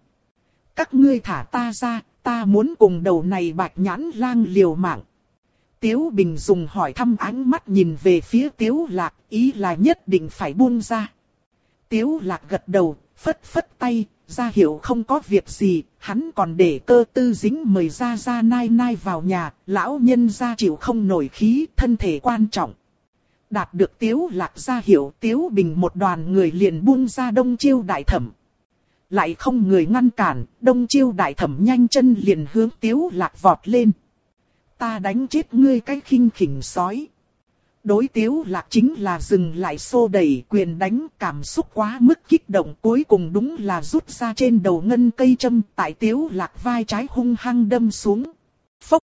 Các ngươi thả ta ra, ta muốn cùng đầu này bạch nhãn lang liều mạng. Tiếu Bình dùng hỏi thăm ánh mắt nhìn về phía Tiếu Lạc, ý là nhất định phải buông ra. Tiếu Lạc gật đầu, phất phất tay, ra hiệu không có việc gì, hắn còn để cơ tư dính mời ra ra nai nai vào nhà, lão nhân ra chịu không nổi khí, thân thể quan trọng. Đạt được Tiếu Lạc ra hiệu Tiếu Bình một đoàn người liền buông ra đông chiêu đại thẩm lại không người ngăn cản, đông chiêu đại thẩm nhanh chân liền hướng tiếu lạc vọt lên. Ta đánh chết ngươi cái khinh khỉnh sói. Đối tiếu lạc chính là dừng lại xô đẩy quyền đánh cảm xúc quá mức kích động cuối cùng đúng là rút ra trên đầu ngân cây châm tại tiếu lạc vai trái hung hăng đâm xuống. Phốc!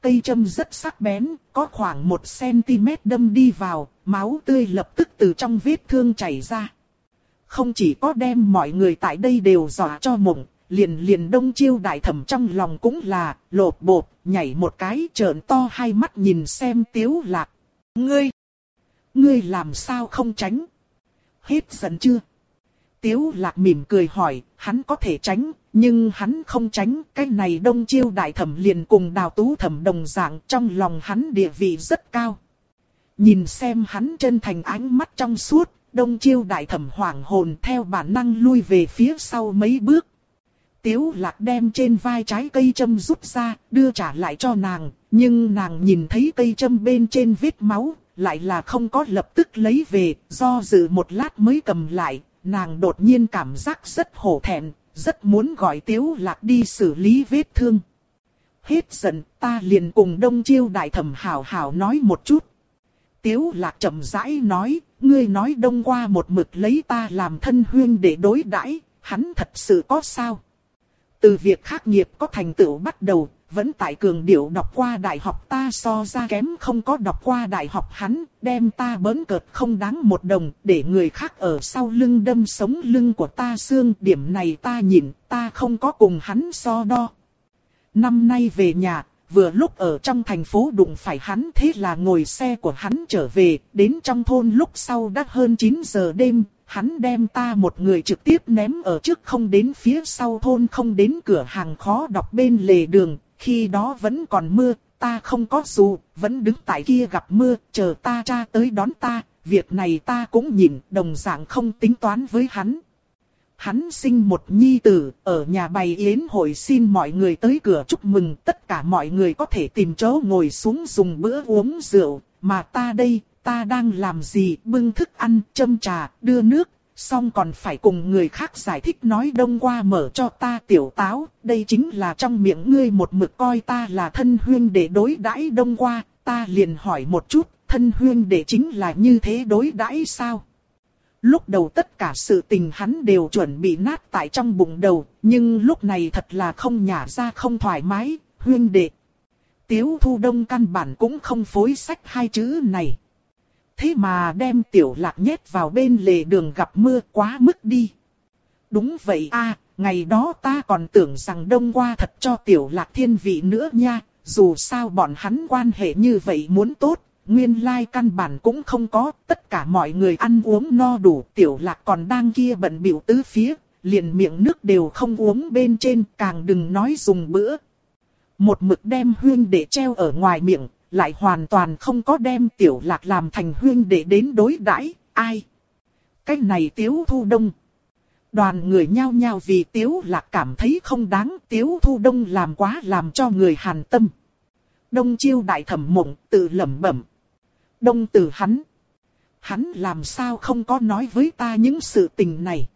Cây châm rất sắc bén, có khoảng 1cm đâm đi vào, máu tươi lập tức từ trong vết thương chảy ra không chỉ có đem mọi người tại đây đều dọa cho mộng, liền liền đông chiêu đại thẩm trong lòng cũng là, lột bột, nhảy một cái trợn to hai mắt nhìn xem tiếu lạc. Ngươi! Ngươi làm sao không tránh? Hết giận chưa? Tiếu lạc mỉm cười hỏi, hắn có thể tránh, nhưng hắn không tránh, cái này đông chiêu đại thẩm liền cùng đào tú thẩm đồng dạng trong lòng hắn địa vị rất cao. Nhìn xem hắn chân thành ánh mắt trong suốt, đông chiêu đại thẩm hoảng hồn theo bản năng lui về phía sau mấy bước. Tiếu lạc đem trên vai trái cây châm rút ra, đưa trả lại cho nàng, nhưng nàng nhìn thấy cây châm bên trên vết máu, lại là không có lập tức lấy về, do dự một lát mới cầm lại, nàng đột nhiên cảm giác rất hổ thẹn, rất muốn gọi Tiếu Lạc đi xử lý vết thương. Hết giận, ta liền cùng Đông Chiêu Đại Thẩm hảo hảo nói một chút. Tiếu Lạc chậm rãi nói, ngươi nói đông qua một mực lấy ta làm thân huyên để đối đãi, hắn thật sự có sao? Từ việc khắc nghiệp có thành tựu bắt đầu, vẫn tại cường điệu đọc qua đại học ta so ra kém không có đọc qua đại học hắn, đem ta bớn cợt không đáng một đồng, để người khác ở sau lưng đâm sống lưng của ta xương, điểm này ta nhìn, ta không có cùng hắn so đo. Năm nay về nhà, vừa lúc ở trong thành phố đụng phải hắn thế là ngồi xe của hắn trở về, đến trong thôn lúc sau đã hơn 9 giờ đêm, hắn đem ta một người trực tiếp ném ở trước không đến phía sau thôn không đến cửa hàng khó đọc bên lề đường, khi đó vẫn còn mưa, ta không có dù, vẫn đứng tại kia gặp mưa, chờ ta cha tới đón ta, việc này ta cũng nhìn, đồng dạng không tính toán với hắn. Hắn sinh một nhi tử, ở nhà bày yến hội xin mọi người tới cửa chúc mừng, tất cả mọi người có thể tìm chỗ ngồi xuống dùng bữa uống rượu, mà ta đây, ta đang làm gì, bưng thức ăn, châm trà, đưa nước, xong còn phải cùng người khác giải thích nói đông qua mở cho ta tiểu táo, đây chính là trong miệng ngươi một mực coi ta là thân huyên để đối đãi đông qua, ta liền hỏi một chút, thân huyên để chính là như thế đối đãi sao? Lúc đầu tất cả sự tình hắn đều chuẩn bị nát tại trong bụng đầu, nhưng lúc này thật là không nhả ra không thoải mái, huyên đệ. Tiếu thu đông căn bản cũng không phối sách hai chữ này thế mà đem tiểu lạc nhét vào bên lề đường gặp mưa quá mức đi. Đúng vậy a, ngày đó ta còn tưởng rằng đông qua thật cho tiểu lạc thiên vị nữa nha, dù sao bọn hắn quan hệ như vậy muốn tốt, nguyên lai căn bản cũng không có, tất cả mọi người ăn uống no đủ, tiểu lạc còn đang kia bận biểu tứ phía, liền miệng nước đều không uống bên trên, càng đừng nói dùng bữa. Một mực đem huyên để treo ở ngoài miệng, lại hoàn toàn không có đem tiểu lạc làm thành huyên để đến đối đãi ai. Cái này tiếu thu đông. Đoàn người nhao nhao vì tiếu lạc cảm thấy không đáng tiếu thu đông làm quá làm cho người hàn tâm. Đông chiêu đại thẩm mộng tự lẩm bẩm. Đông từ hắn. Hắn làm sao không có nói với ta những sự tình này.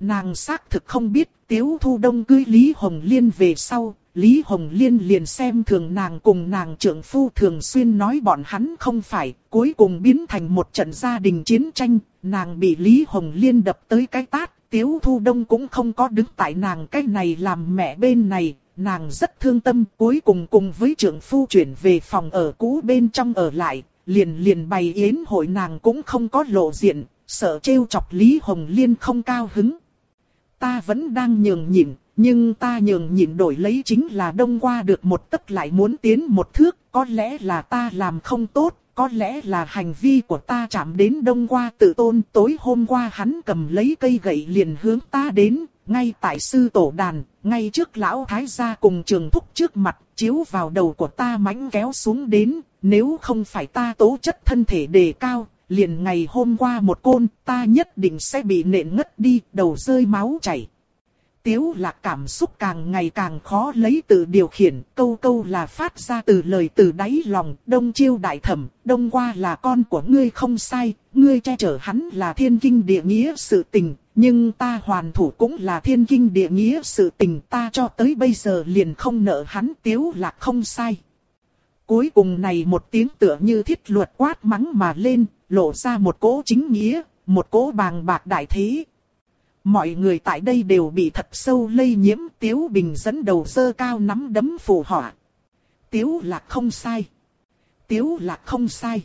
Nàng xác thực không biết tiếu thu đông cưới Lý Hồng Liên về sau, Lý Hồng Liên liền xem thường nàng cùng nàng trưởng phu thường xuyên nói bọn hắn không phải, cuối cùng biến thành một trận gia đình chiến tranh, nàng bị Lý Hồng Liên đập tới cái tát, Tiếu Thu Đông cũng không có đứng tại nàng cái này làm mẹ bên này, nàng rất thương tâm, cuối cùng cùng với trưởng phu chuyển về phòng ở cũ bên trong ở lại, liền liền bày yến hội nàng cũng không có lộ diện, sợ trêu chọc Lý Hồng Liên không cao hứng. Ta vẫn đang nhường nhịn, nhưng ta nhường nhịn đổi lấy chính là đông qua được một tấc lại muốn tiến một thước, có lẽ là ta làm không tốt, có lẽ là hành vi của ta chạm đến đông qua tự tôn. Tối hôm qua hắn cầm lấy cây gậy liền hướng ta đến, ngay tại sư tổ đàn, ngay trước lão thái gia cùng trường thúc trước mặt, chiếu vào đầu của ta mánh kéo xuống đến, nếu không phải ta tố chất thân thể đề cao, liền ngày hôm qua một côn, ta nhất định sẽ bị nện ngất đi, đầu rơi máu chảy. Tiếu lạc cảm xúc càng ngày càng khó lấy từ điều khiển, câu câu là phát ra từ lời từ đáy lòng, đông chiêu đại thẩm, đông qua là con của ngươi không sai, ngươi che chở hắn là thiên kinh địa nghĩa sự tình, nhưng ta hoàn thủ cũng là thiên kinh địa nghĩa sự tình ta cho tới bây giờ liền không nợ hắn tiếu lạc không sai. Cuối cùng này một tiếng tựa như thiết luật quát mắng mà lên, lộ ra một cỗ chính nghĩa, một cỗ bàng bạc đại thế, Mọi người tại đây đều bị thật sâu lây nhiễm Tiếu Bình dẫn đầu dơ cao nắm đấm phù họa. Tiếu lạc không sai. Tiếu lạc không sai.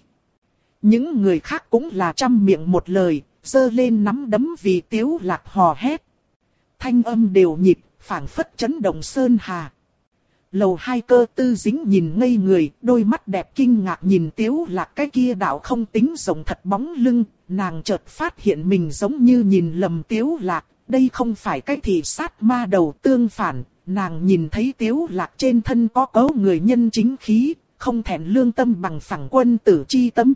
Những người khác cũng là trăm miệng một lời, dơ lên nắm đấm vì tiếu lạc hò hét. Thanh âm đều nhịp, phảng phất chấn động sơn hà. Lầu hai cơ tư dính nhìn ngây người, đôi mắt đẹp kinh ngạc nhìn tiếu lạc cái kia đạo không tính rộng thật bóng lưng, nàng chợt phát hiện mình giống như nhìn lầm tiếu lạc, đây không phải cái thị sát ma đầu tương phản, nàng nhìn thấy tiếu lạc trên thân có cấu người nhân chính khí, không thẹn lương tâm bằng phẳng quân tử chi tâm.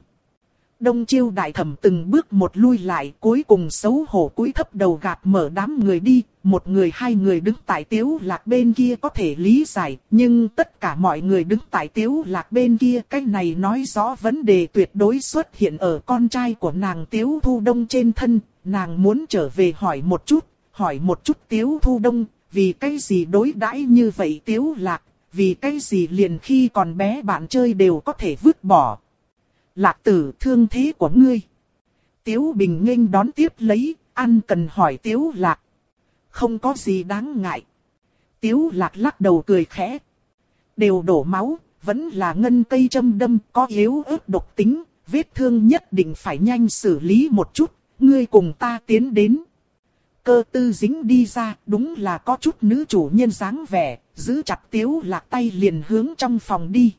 Đông chiêu đại thẩm từng bước một lui lại cuối cùng xấu hổ cúi thấp đầu gạt mở đám người đi, một người hai người đứng tại tiếu lạc bên kia có thể lý giải, nhưng tất cả mọi người đứng tại tiếu lạc bên kia cái này nói rõ vấn đề tuyệt đối xuất hiện ở con trai của nàng tiếu thu đông trên thân, nàng muốn trở về hỏi một chút, hỏi một chút tiếu thu đông, vì cái gì đối đãi như vậy tiếu lạc, vì cái gì liền khi còn bé bạn chơi đều có thể vứt bỏ. Lạc tử thương thế của ngươi. Tiếu Bình nghênh đón tiếp lấy, ăn cần hỏi Tiếu Lạc. Không có gì đáng ngại. Tiếu Lạc lắc đầu cười khẽ. Đều đổ máu, vẫn là ngân cây châm đâm có yếu ớt độc tính, vết thương nhất định phải nhanh xử lý một chút, ngươi cùng ta tiến đến. Cơ tư dính đi ra, đúng là có chút nữ chủ nhân dáng vẻ, giữ chặt Tiếu Lạc tay liền hướng trong phòng đi.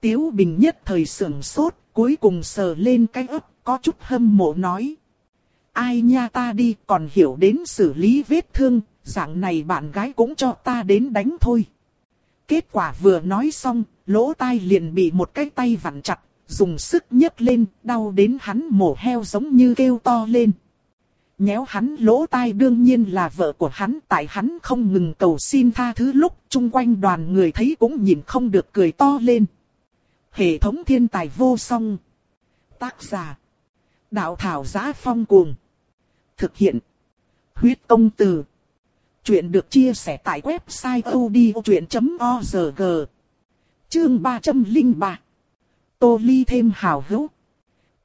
Tiếu Bình nhất thời sưởng sốt, cuối cùng sờ lên cái ấp, có chút hâm mộ nói. Ai nha ta đi còn hiểu đến xử lý vết thương, dạng này bạn gái cũng cho ta đến đánh thôi. Kết quả vừa nói xong, lỗ tai liền bị một cái tay vặn chặt, dùng sức nhấc lên, đau đến hắn mổ heo giống như kêu to lên. Nhéo hắn lỗ tai đương nhiên là vợ của hắn tại hắn không ngừng cầu xin tha thứ lúc chung quanh đoàn người thấy cũng nhìn không được cười to lên. Hệ thống thiên tài vô song. Tác giả. Đạo thảo giá phong cuồng. Thực hiện. Huyết công từ. Chuyện được chia sẻ tại website odchuyện.org. Chương 303. Tô Ly thêm hào hữu.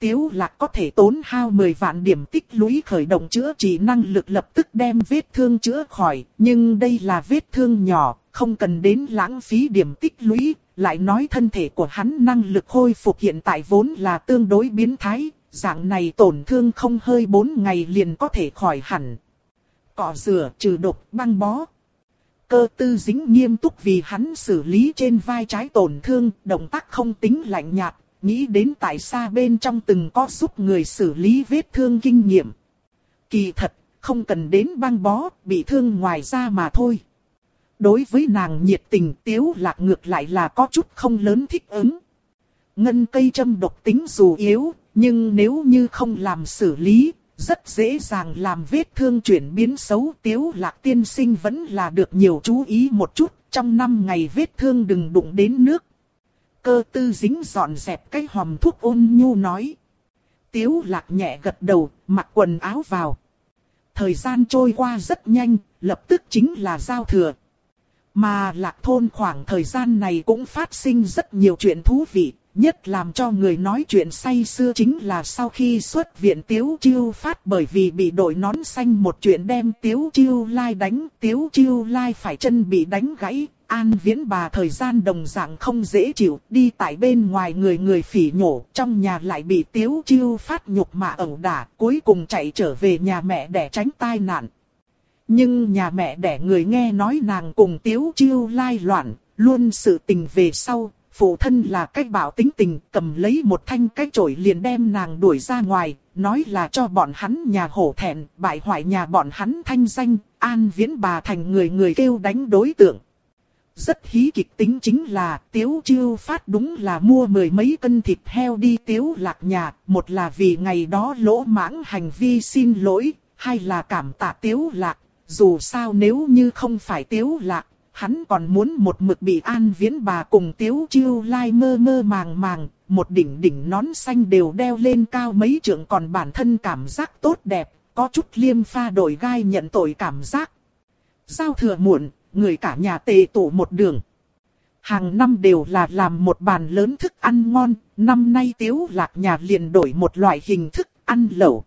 Tiếu lạc có thể tốn hao 10 vạn điểm tích lũy khởi động chữa trị năng lực lập tức đem vết thương chữa khỏi, nhưng đây là vết thương nhỏ, không cần đến lãng phí điểm tích lũy, lại nói thân thể của hắn năng lực hồi phục hiện tại vốn là tương đối biến thái, dạng này tổn thương không hơi 4 ngày liền có thể khỏi hẳn. cỏ rửa trừ độc băng bó. Cơ tư dính nghiêm túc vì hắn xử lý trên vai trái tổn thương, động tác không tính lạnh nhạt, nghĩ đến tại xa bên trong từng có giúp người xử lý vết thương kinh nghiệm. Kỳ thật, không cần đến băng bó, bị thương ngoài ra mà thôi. Đối với nàng nhiệt tình tiếu lạc ngược lại là có chút không lớn thích ứng. Ngân cây châm độc tính dù yếu, nhưng nếu như không làm xử lý, rất dễ dàng làm vết thương chuyển biến xấu. Tiếu lạc tiên sinh vẫn là được nhiều chú ý một chút, trong năm ngày vết thương đừng đụng đến nước. Cơ tư dính dọn dẹp cái hòm thuốc ôn nhu nói. Tiếu lạc nhẹ gật đầu, mặc quần áo vào. Thời gian trôi qua rất nhanh, lập tức chính là giao thừa. Mà lạc thôn khoảng thời gian này cũng phát sinh rất nhiều chuyện thú vị, nhất làm cho người nói chuyện say xưa chính là sau khi xuất viện Tiếu Chiêu phát bởi vì bị đội nón xanh một chuyện đem Tiếu Chiêu Lai đánh, Tiếu Chiêu Lai phải chân bị đánh gãy, An Viễn bà thời gian đồng dạng không dễ chịu, đi tại bên ngoài người người phỉ nhổ, trong nhà lại bị Tiếu Chiêu phát nhục mà ẩu đả, cuối cùng chạy trở về nhà mẹ để tránh tai nạn. Nhưng nhà mẹ đẻ người nghe nói nàng cùng tiếu chiêu lai loạn, luôn sự tình về sau, phụ thân là cách bảo tính tình, cầm lấy một thanh cái chổi liền đem nàng đuổi ra ngoài, nói là cho bọn hắn nhà hổ thẹn, bại hoại nhà bọn hắn thanh danh, an viễn bà thành người người kêu đánh đối tượng. Rất hí kịch tính chính là tiếu chiêu phát đúng là mua mười mấy cân thịt heo đi tiếu lạc nhà, một là vì ngày đó lỗ mãng hành vi xin lỗi, hai là cảm tạ tiếu lạc, dù sao nếu như không phải tiếu lạc, hắn còn muốn một mực bị an viễn bà cùng tiếu chiêu lai mơ mơ màng màng, một đỉnh đỉnh nón xanh đều đeo lên cao mấy trượng còn bản thân cảm giác tốt đẹp, có chút liêm pha đổi gai nhận tội cảm giác. Giao thừa muộn, người cả nhà tề tụ một đường. Hàng năm đều là làm một bàn lớn thức ăn ngon, năm nay tiếu lạc nhà liền đổi một loại hình thức ăn lẩu.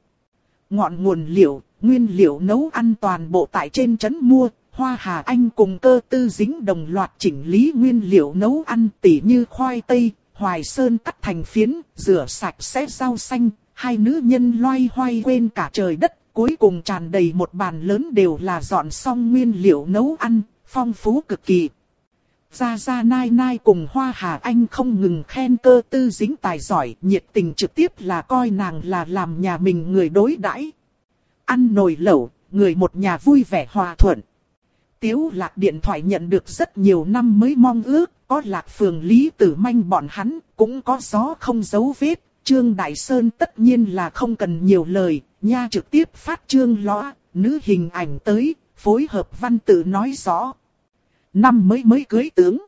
Ngọn nguồn liệu, nguyên liệu nấu ăn toàn bộ tại trên trấn mua, Hoa Hà Anh cùng cơ tư dính đồng loạt chỉnh lý nguyên liệu nấu ăn tỉ như khoai tây, hoài sơn cắt thành phiến, rửa sạch sẽ rau xanh, hai nữ nhân loay hoay quên cả trời đất, cuối cùng tràn đầy một bàn lớn đều là dọn xong nguyên liệu nấu ăn, phong phú cực kỳ. Gia Gia Nai Nai cùng Hoa Hà Anh không ngừng khen cơ tư dính tài giỏi, nhiệt tình trực tiếp là coi nàng là làm nhà mình người đối đãi. Ăn nồi lẩu, người một nhà vui vẻ hòa thuận. Tiếu lạc điện thoại nhận được rất nhiều năm mới mong ước, có lạc phường Lý Tử Manh bọn hắn, cũng có gió không giấu vết. Trương Đại Sơn tất nhiên là không cần nhiều lời, nha trực tiếp phát trương lõa, nữ hình ảnh tới, phối hợp văn tự nói rõ. Năm mới mới cưới tướng.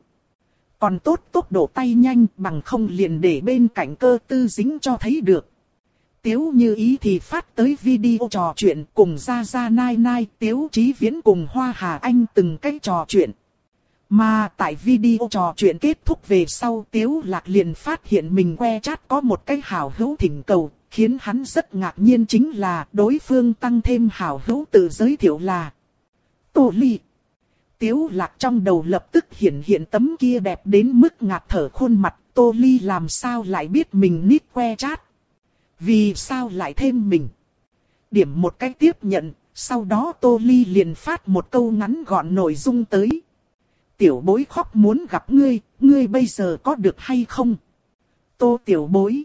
Còn tốt tốc độ tay nhanh bằng không liền để bên cạnh cơ tư dính cho thấy được. Tiếu như ý thì phát tới video trò chuyện cùng Gia Gia Nai Nai, Tiếu Chí Viễn cùng Hoa Hà Anh từng cách trò chuyện. Mà tại video trò chuyện kết thúc về sau Tiếu Lạc liền phát hiện mình que chat có một cái hào hữu thỉnh cầu, khiến hắn rất ngạc nhiên chính là đối phương tăng thêm hào hữu tự giới thiệu là Tô Ly. Tiếu Lạc trong đầu lập tức hiện hiện tấm kia đẹp đến mức ngạt thở khuôn mặt Tô Ly làm sao lại biết mình nít que chat. Vì sao lại thêm mình? Điểm một cách tiếp nhận, sau đó Tô Ly liền phát một câu ngắn gọn nội dung tới. Tiểu bối khóc muốn gặp ngươi, ngươi bây giờ có được hay không? Tô tiểu bối.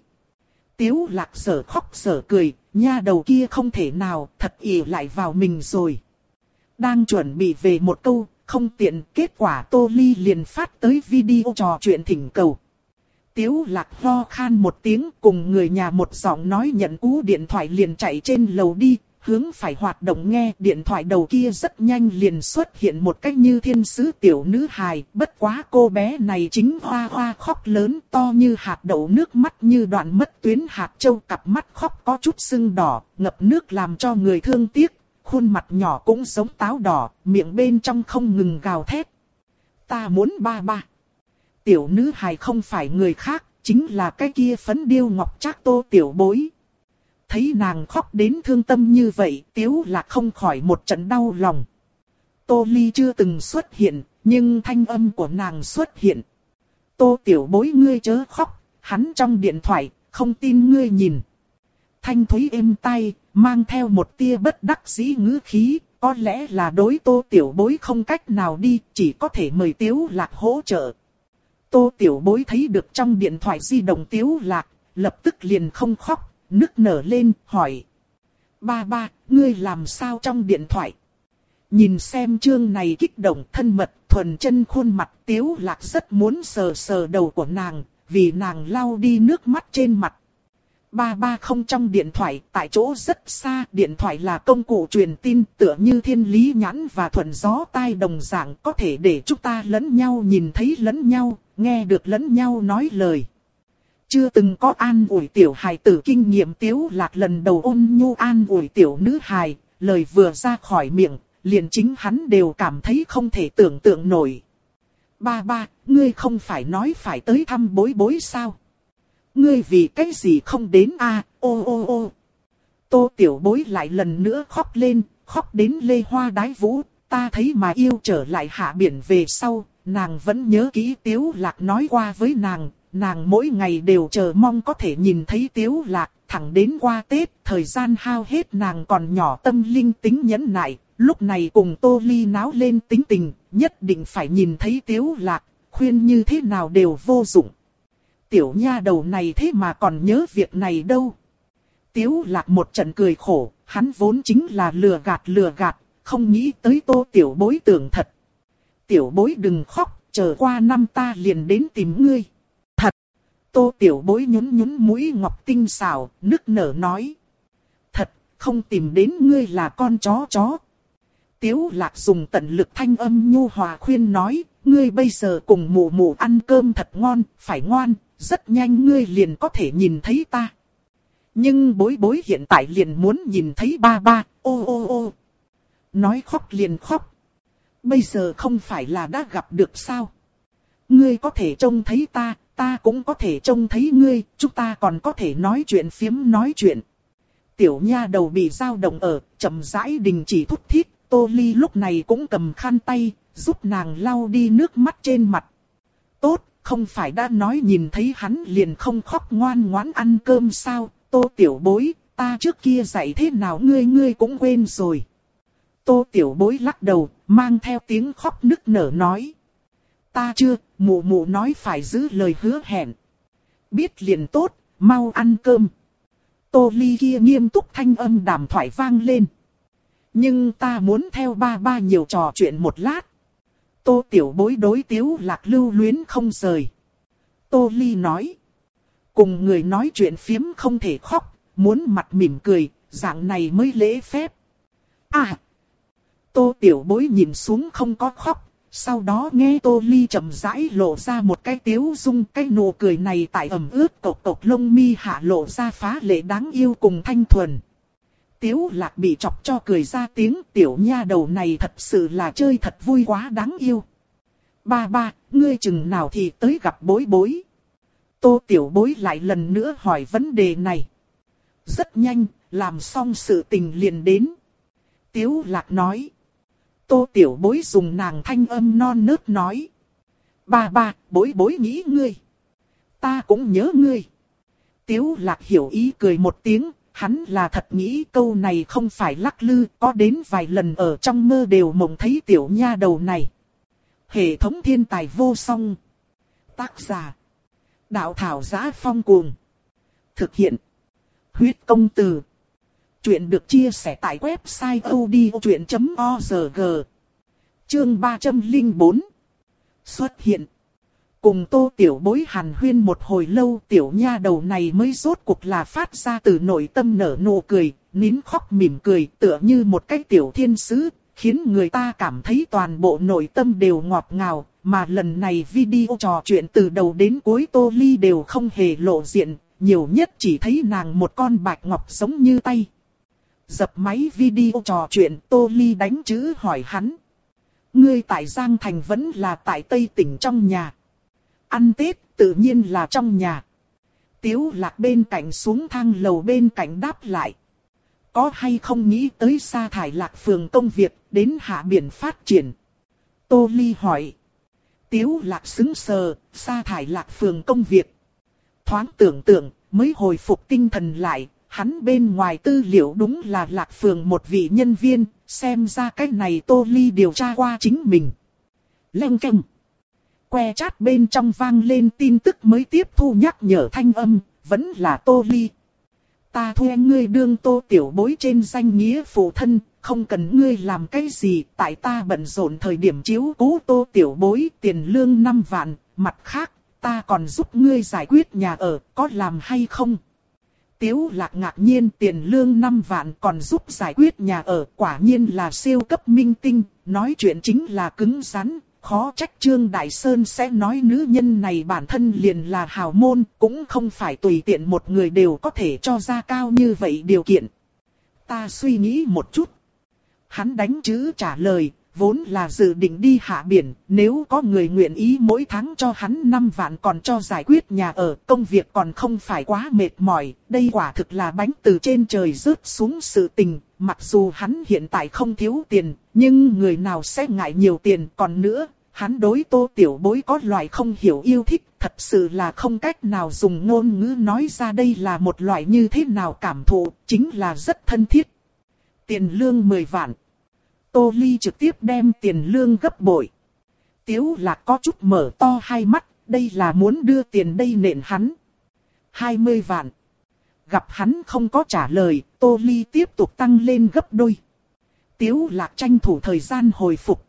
Tiếu lạc sở khóc sở cười, nha đầu kia không thể nào, thật ỉ lại vào mình rồi. Đang chuẩn bị về một câu, không tiện, kết quả Tô Ly liền phát tới video trò chuyện thỉnh cầu. Tiếu lạc ho khan một tiếng cùng người nhà một giọng nói nhận cú điện thoại liền chạy trên lầu đi, hướng phải hoạt động nghe điện thoại đầu kia rất nhanh liền xuất hiện một cách như thiên sứ tiểu nữ hài, bất quá cô bé này chính hoa hoa khóc lớn to như hạt đậu nước mắt như đoạn mất tuyến hạt châu cặp mắt khóc có chút sưng đỏ, ngập nước làm cho người thương tiếc, khuôn mặt nhỏ cũng giống táo đỏ, miệng bên trong không ngừng gào thét. Ta muốn ba ba. Tiểu nữ hài không phải người khác, chính là cái kia phấn điêu ngọc trác tô tiểu bối. Thấy nàng khóc đến thương tâm như vậy, tiếu là không khỏi một trận đau lòng. Tô ly chưa từng xuất hiện, nhưng thanh âm của nàng xuất hiện. Tô tiểu bối ngươi chớ khóc, hắn trong điện thoại, không tin ngươi nhìn. Thanh thúy êm tay, mang theo một tia bất đắc dĩ ngữ khí, có lẽ là đối tô tiểu bối không cách nào đi, chỉ có thể mời tiếu lạc hỗ trợ. Tô tiểu bối thấy được trong điện thoại di động tiếu lạc, lập tức liền không khóc, nức nở lên, hỏi. Ba ba, ngươi làm sao trong điện thoại? Nhìn xem chương này kích động thân mật, thuần chân khuôn mặt tiếu lạc rất muốn sờ sờ đầu của nàng, vì nàng lau đi nước mắt trên mặt. Ba ba không trong điện thoại, tại chỗ rất xa, điện thoại là công cụ truyền tin tựa như thiên lý nhãn và thuận gió tai đồng dạng có thể để chúng ta lẫn nhau nhìn thấy lẫn nhau, nghe được lẫn nhau nói lời. Chưa từng có an ủi tiểu hài tử kinh nghiệm tiếu lạc lần đầu ôn nhu an ủi tiểu nữ hài, lời vừa ra khỏi miệng, liền chính hắn đều cảm thấy không thể tưởng tượng nổi. Ba ba, ngươi không phải nói phải tới thăm bối bối sao? Ngươi vì cái gì không đến a? Ô ô ô. Tô tiểu bối lại lần nữa khóc lên, khóc đến lê hoa đái vũ, ta thấy mà yêu trở lại hạ biển về sau, nàng vẫn nhớ kỹ tiếu lạc nói qua với nàng, nàng mỗi ngày đều chờ mong có thể nhìn thấy tiếu lạc, thẳng đến qua Tết, thời gian hao hết nàng còn nhỏ tâm linh tính nhẫn nại, lúc này cùng tô ly náo lên tính tình, nhất định phải nhìn thấy tiếu lạc, khuyên như thế nào đều vô dụng tiểu nha đầu này thế mà còn nhớ việc này đâu. Tiếu lạc một trận cười khổ, hắn vốn chính là lừa gạt lừa gạt, không nghĩ tới tô tiểu bối tưởng thật. Tiểu bối đừng khóc, chờ qua năm ta liền đến tìm ngươi. Thật! Tô tiểu bối nhún nhún mũi ngọc tinh xảo, nức nở nói. Thật, không tìm đến ngươi là con chó chó. Tiếu lạc dùng tận lực thanh âm nhu hòa khuyên nói, ngươi bây giờ cùng mụ mụ ăn cơm thật ngon, phải ngoan, rất nhanh ngươi liền có thể nhìn thấy ta. Nhưng bối bối hiện tại liền muốn nhìn thấy ba ba, ô ô ô. Nói khóc liền khóc. Bây giờ không phải là đã gặp được sao? Ngươi có thể trông thấy ta, ta cũng có thể trông thấy ngươi, chúng ta còn có thể nói chuyện phiếm nói chuyện. Tiểu nha đầu bị dao động ở, chậm rãi đình chỉ thúc thiết, tô ly lúc này cũng cầm khăn tay, giúp nàng lau đi nước mắt trên mặt. Tốt, không phải đã nói nhìn thấy hắn liền không khóc ngoan ngoãn ăn cơm sao, tô tiểu bối, ta trước kia dạy thế nào ngươi ngươi cũng quên rồi. Tô tiểu bối lắc đầu, mang theo tiếng khóc nức nở nói. Ta chưa, mụ mụ nói phải giữ lời hứa hẹn. Biết liền tốt, mau ăn cơm. Tô ly kia nghiêm túc thanh âm đàm thoại vang lên. Nhưng ta muốn theo ba ba nhiều trò chuyện một lát. Tô tiểu bối đối tiếu lạc lưu luyến không rời. Tô ly nói. Cùng người nói chuyện phiếm không thể khóc, muốn mặt mỉm cười, dạng này mới lễ phép. À! Tô tiểu bối nhìn xuống không có khóc, sau đó nghe Tô Ly chậm rãi lộ ra một cái tiếu dung cái nụ cười này tại ẩm ướt cộc cộc lông mi hạ lộ ra phá lệ đáng yêu cùng thanh thuần. Tiếu lạc bị chọc cho cười ra tiếng tiểu nha đầu này thật sự là chơi thật vui quá đáng yêu. Ba ba, ngươi chừng nào thì tới gặp bối bối. Tô tiểu bối lại lần nữa hỏi vấn đề này. Rất nhanh, làm xong sự tình liền đến. Tiếu lạc nói. Tô tiểu bối dùng nàng thanh âm non nớt nói. Ba ba, bối bối nghĩ ngươi. Ta cũng nhớ ngươi. Tiếu lạc hiểu ý cười một tiếng, hắn là thật nghĩ câu này không phải lắc lư, có đến vài lần ở trong mơ đều mộng thấy tiểu nha đầu này. Hệ thống thiên tài vô song. Tác giả. Đạo thảo giá phong cuồng. Thực hiện. Huyết công từ. Chuyện được chia sẻ tại website odchuyện.org. Chương 304. Xuất hiện. Cùng tô tiểu bối hàn huyên một hồi lâu tiểu nha đầu này mới rốt cuộc là phát ra từ nội tâm nở nụ cười, nín khóc mỉm cười tựa như một cái tiểu thiên sứ, khiến người ta cảm thấy toàn bộ nội tâm đều ngọt ngào, mà lần này video trò chuyện từ đầu đến cuối tô ly đều không hề lộ diện, nhiều nhất chỉ thấy nàng một con bạch ngọc giống như tay. Dập máy video trò chuyện tô ly đánh chữ hỏi hắn. Ngươi tại Giang Thành vẫn là tại Tây tỉnh trong nhà. Ăn Tết tự nhiên là trong nhà. Tiếu lạc bên cạnh xuống thang lầu bên cạnh đáp lại. Có hay không nghĩ tới sa thải lạc phường công việc đến hạ biển phát triển? Tô Ly hỏi. Tiếu lạc xứng sờ, sa thải lạc phường công việc. Thoáng tưởng tượng, mới hồi phục tinh thần lại, hắn bên ngoài tư liệu đúng là lạc phường một vị nhân viên, xem ra cái này Tô Ly điều tra qua chính mình. Leng canh. Que chat bên trong vang lên tin tức mới tiếp thu nhắc nhở thanh âm, vẫn là Tô Ly. Ta thuê ngươi đương tô tiểu bối trên danh nghĩa phụ thân, không cần ngươi làm cái gì, tại ta bận rộn thời điểm chiếu cố tô tiểu bối tiền lương 5 vạn, mặt khác, ta còn giúp ngươi giải quyết nhà ở, có làm hay không? Tiếu lạc ngạc nhiên tiền lương 5 vạn còn giúp giải quyết nhà ở, quả nhiên là siêu cấp minh tinh, nói chuyện chính là cứng rắn, khó trách Trương Đại Sơn sẽ nói nữ nhân này bản thân liền là hào môn, cũng không phải tùy tiện một người đều có thể cho ra cao như vậy điều kiện. Ta suy nghĩ một chút. Hắn đánh chữ trả lời, vốn là dự định đi hạ biển, nếu có người nguyện ý mỗi tháng cho hắn 5 vạn còn cho giải quyết nhà ở, công việc còn không phải quá mệt mỏi, đây quả thực là bánh từ trên trời rớt xuống sự tình, mặc dù hắn hiện tại không thiếu tiền, nhưng người nào sẽ ngại nhiều tiền còn nữa, hắn đối tô tiểu bối có loại không hiểu yêu thích, thật sự là không cách nào dùng ngôn ngữ nói ra đây là một loại như thế nào cảm thụ, chính là rất thân thiết. Tiền lương 10 vạn. Tô Ly trực tiếp đem tiền lương gấp bội. Tiếu lạc có chút mở to hai mắt, đây là muốn đưa tiền đây nện hắn. 20 vạn. Gặp hắn không có trả lời, Tô Ly tiếp tục tăng lên gấp đôi. Tiếu lạc tranh thủ thời gian hồi phục.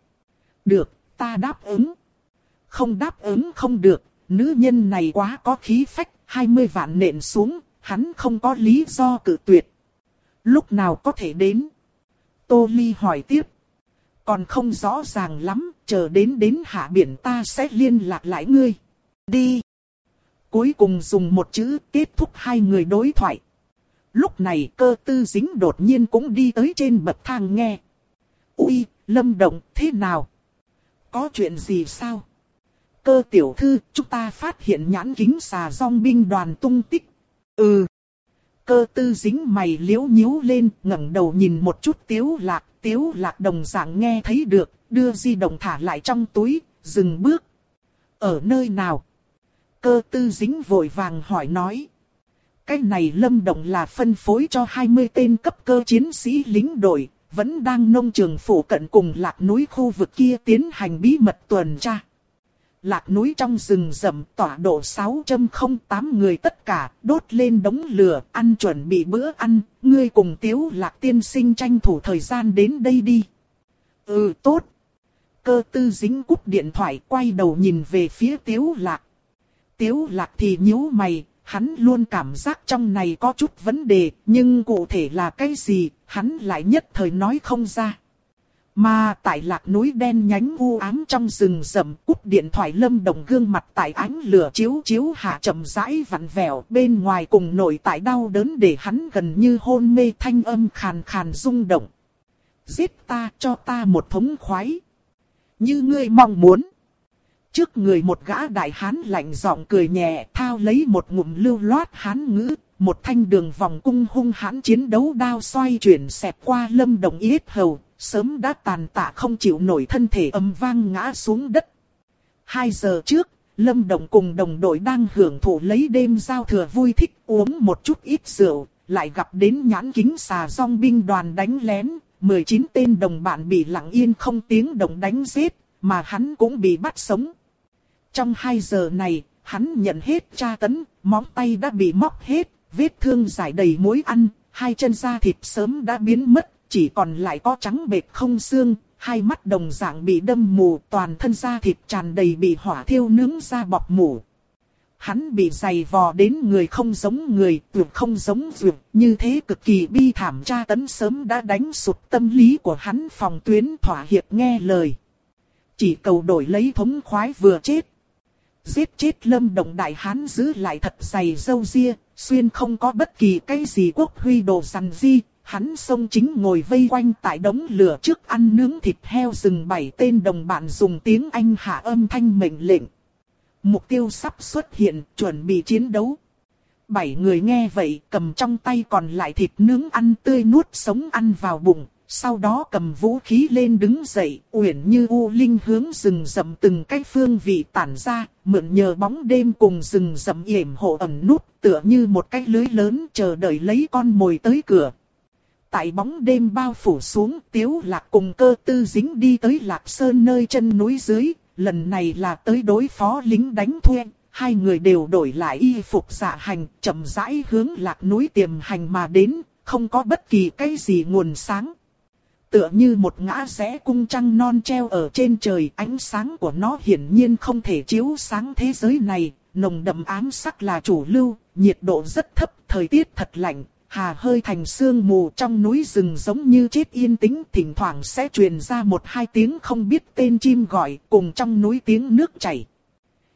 Được, ta đáp ứng. Không đáp ứng không được, nữ nhân này quá có khí phách, 20 vạn nện xuống, hắn không có lý do cự tuyệt. Lúc nào có thể đến? Tô Ly hỏi tiếp. Còn không rõ ràng lắm, chờ đến đến hạ biển ta sẽ liên lạc lại ngươi. Đi. Cuối cùng dùng một chữ kết thúc hai người đối thoại. Lúc này cơ tư dính đột nhiên cũng đi tới trên bậc thang nghe. Ui, lâm động, thế nào? Có chuyện gì sao? Cơ tiểu thư, chúng ta phát hiện nhãn kính xà rong binh đoàn tung tích. Ừ. Cơ tư dính mày liếu nhíu lên, ngẩng đầu nhìn một chút tiếu lạc, tiếu lạc đồng dạng nghe thấy được, đưa di động thả lại trong túi, dừng bước. Ở nơi nào? Cơ tư dính vội vàng hỏi nói. Cái này lâm động là phân phối cho 20 tên cấp cơ chiến sĩ lính đội, vẫn đang nông trường phủ cận cùng lạc núi khu vực kia tiến hành bí mật tuần tra. lạc núi trong rừng rậm tỏa độ 6.08 người tất cả, đốt lên đống lửa, ăn chuẩn bị bữa ăn, ngươi cùng tiếu lạc tiên sinh tranh thủ thời gian đến đây đi. Ừ tốt. Cơ tư dính cúp điện thoại quay đầu nhìn về phía tiếu lạc. Tiếu lạc thì nhíu mày, hắn luôn cảm giác trong này có chút vấn đề, nhưng cụ thể là cái gì, hắn lại nhất thời nói không ra. Mà tại lạc núi đen nhánh u ám trong rừng rậm cúp điện thoại lâm đồng gương mặt tại ánh lửa chiếu chiếu hạ chậm rãi vặn vẹo bên ngoài cùng nổi tại đau đớn để hắn gần như hôn mê thanh âm khàn khàn rung động. Giết ta cho ta một thống khoái. Như ngươi mong muốn. Trước người một gã đại hán lạnh giọng cười nhẹ thao lấy một ngụm lưu loát hán ngữ một thanh đường vòng cung hung hãn chiến đấu đao xoay chuyển xẹp qua lâm đồng yết hầu, sớm đã tàn tạ không chịu nổi thân thể âm vang ngã xuống đất. Hai giờ trước, Lâm Đồng cùng đồng đội đang hưởng thụ lấy đêm giao thừa vui thích uống một chút ít rượu, lại gặp đến nhãn kính xà song binh đoàn đánh lén, 19 tên đồng bạn bị lặng yên không tiếng đồng đánh giết, mà hắn cũng bị bắt sống. Trong hai giờ này, hắn nhận hết tra tấn, móng tay đã bị móc hết, vết thương giải đầy muối ăn, hai chân da thịt sớm đã biến mất, chỉ còn lại có trắng bệt không xương, hai mắt đồng dạng bị đâm mù, toàn thân da thịt tràn đầy bị hỏa thiêu nướng ra bọc mù Hắn bị dày vò đến người không giống người, tuyệt không giống tuyệt, như thế cực kỳ bi thảm tra tấn sớm đã đánh sụt tâm lý của hắn phòng tuyến thỏa hiệp nghe lời. Chỉ cầu đổi lấy thống khoái vừa chết. Giết chết lâm động đại hán giữ lại thật dày dâu ria, xuyên không có bất kỳ cái gì quốc huy đồ rằn di, hắn sông chính ngồi vây quanh tại đống lửa trước ăn nướng thịt heo rừng bảy tên đồng bạn dùng tiếng Anh hạ âm thanh mệnh lệnh. Mục tiêu sắp xuất hiện, chuẩn bị chiến đấu. Bảy người nghe vậy, cầm trong tay còn lại thịt nướng ăn tươi nuốt sống ăn vào bụng, sau đó cầm vũ khí lên đứng dậy, uyển như u linh hướng rừng rậm từng cái phương vị tản ra, mượn nhờ bóng đêm cùng rừng rậm yểm hộ ẩn nút, tựa như một cái lưới lớn chờ đợi lấy con mồi tới cửa. Tại bóng đêm bao phủ xuống, Tiếu Lạc cùng cơ tư dính đi tới Lạc Sơn nơi chân núi dưới, lần này là tới đối phó lính đánh thuê. Hai người đều đổi lại y phục dạ hành, chậm rãi hướng lạc núi tiềm hành mà đến, không có bất kỳ cái gì nguồn sáng. Tựa như một ngã rẽ cung trăng non treo ở trên trời, ánh sáng của nó hiển nhiên không thể chiếu sáng thế giới này, nồng đậm ám sắc là chủ lưu, nhiệt độ rất thấp, thời tiết thật lạnh, hà hơi thành sương mù trong núi rừng giống như chết yên tĩnh, thỉnh thoảng sẽ truyền ra một hai tiếng không biết tên chim gọi, cùng trong núi tiếng nước chảy.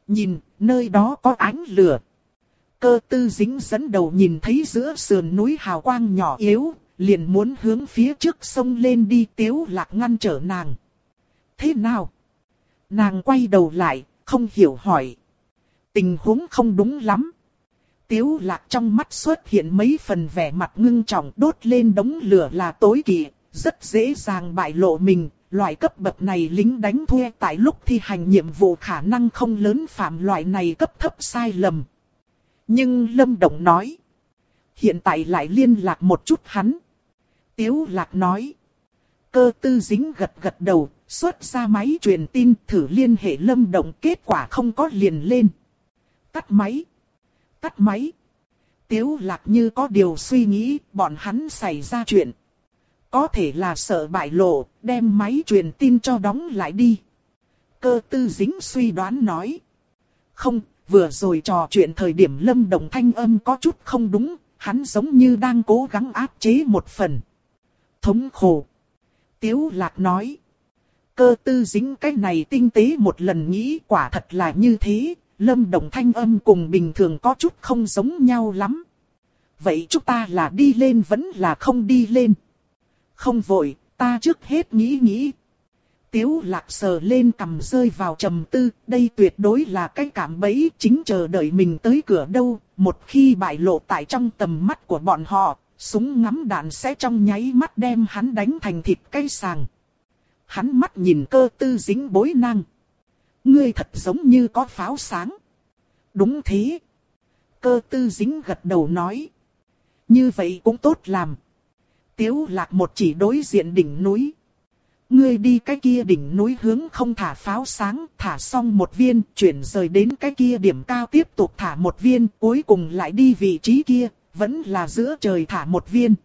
Nhìn, nơi đó có ánh lửa. Cơ tư dính dẫn đầu nhìn thấy giữa sườn núi hào quang nhỏ yếu, liền muốn hướng phía trước sông lên đi tiếu lạc ngăn trở nàng. Thế nào? Nàng quay đầu lại, không hiểu hỏi. Tình huống không đúng lắm. Tiếu lạc trong mắt xuất hiện mấy phần vẻ mặt ngưng trọng đốt lên đống lửa là tối kỵ, rất dễ dàng bại lộ mình. Loại cấp bậc này lính đánh thuê tại lúc thi hành nhiệm vụ khả năng không lớn phạm loại này cấp thấp sai lầm. Nhưng Lâm Động nói. Hiện tại lại liên lạc một chút hắn. Tiếu lạc nói. Cơ tư dính gật gật đầu, xuất ra máy truyền tin thử liên hệ Lâm Động kết quả không có liền lên. Tắt máy tắt máy. Tiếu lạc như có điều suy nghĩ, bọn hắn xảy ra chuyện. Có thể là sợ bại lộ, đem máy truyền tin cho đóng lại đi. Cơ tư dính suy đoán nói. Không, vừa rồi trò chuyện thời điểm lâm đồng thanh âm có chút không đúng, hắn giống như đang cố gắng áp chế một phần. Thống khổ. Tiếu lạc nói. Cơ tư dính cái này tinh tế một lần nghĩ quả thật là như thế, Lâm Đồng thanh âm cùng bình thường có chút không giống nhau lắm. Vậy chúng ta là đi lên vẫn là không đi lên. Không vội, ta trước hết nghĩ nghĩ. Tiếu lạc sờ lên cầm rơi vào trầm tư, đây tuyệt đối là cái cảm bẫy chính chờ đợi mình tới cửa đâu, một khi bại lộ tại trong tầm mắt của bọn họ, súng ngắm đạn sẽ trong nháy mắt đem hắn đánh thành thịt cây sàng. Hắn mắt nhìn cơ tư dính bối năng. Ngươi thật giống như có pháo sáng. Đúng thế. Cơ tư dính gật đầu nói. Như vậy cũng tốt làm. Tiếu lạc một chỉ đối diện đỉnh núi. Ngươi đi cái kia đỉnh núi hướng không thả pháo sáng, thả xong một viên, chuyển rời đến cái kia điểm cao tiếp tục thả một viên, cuối cùng lại đi vị trí kia, vẫn là giữa trời thả một viên.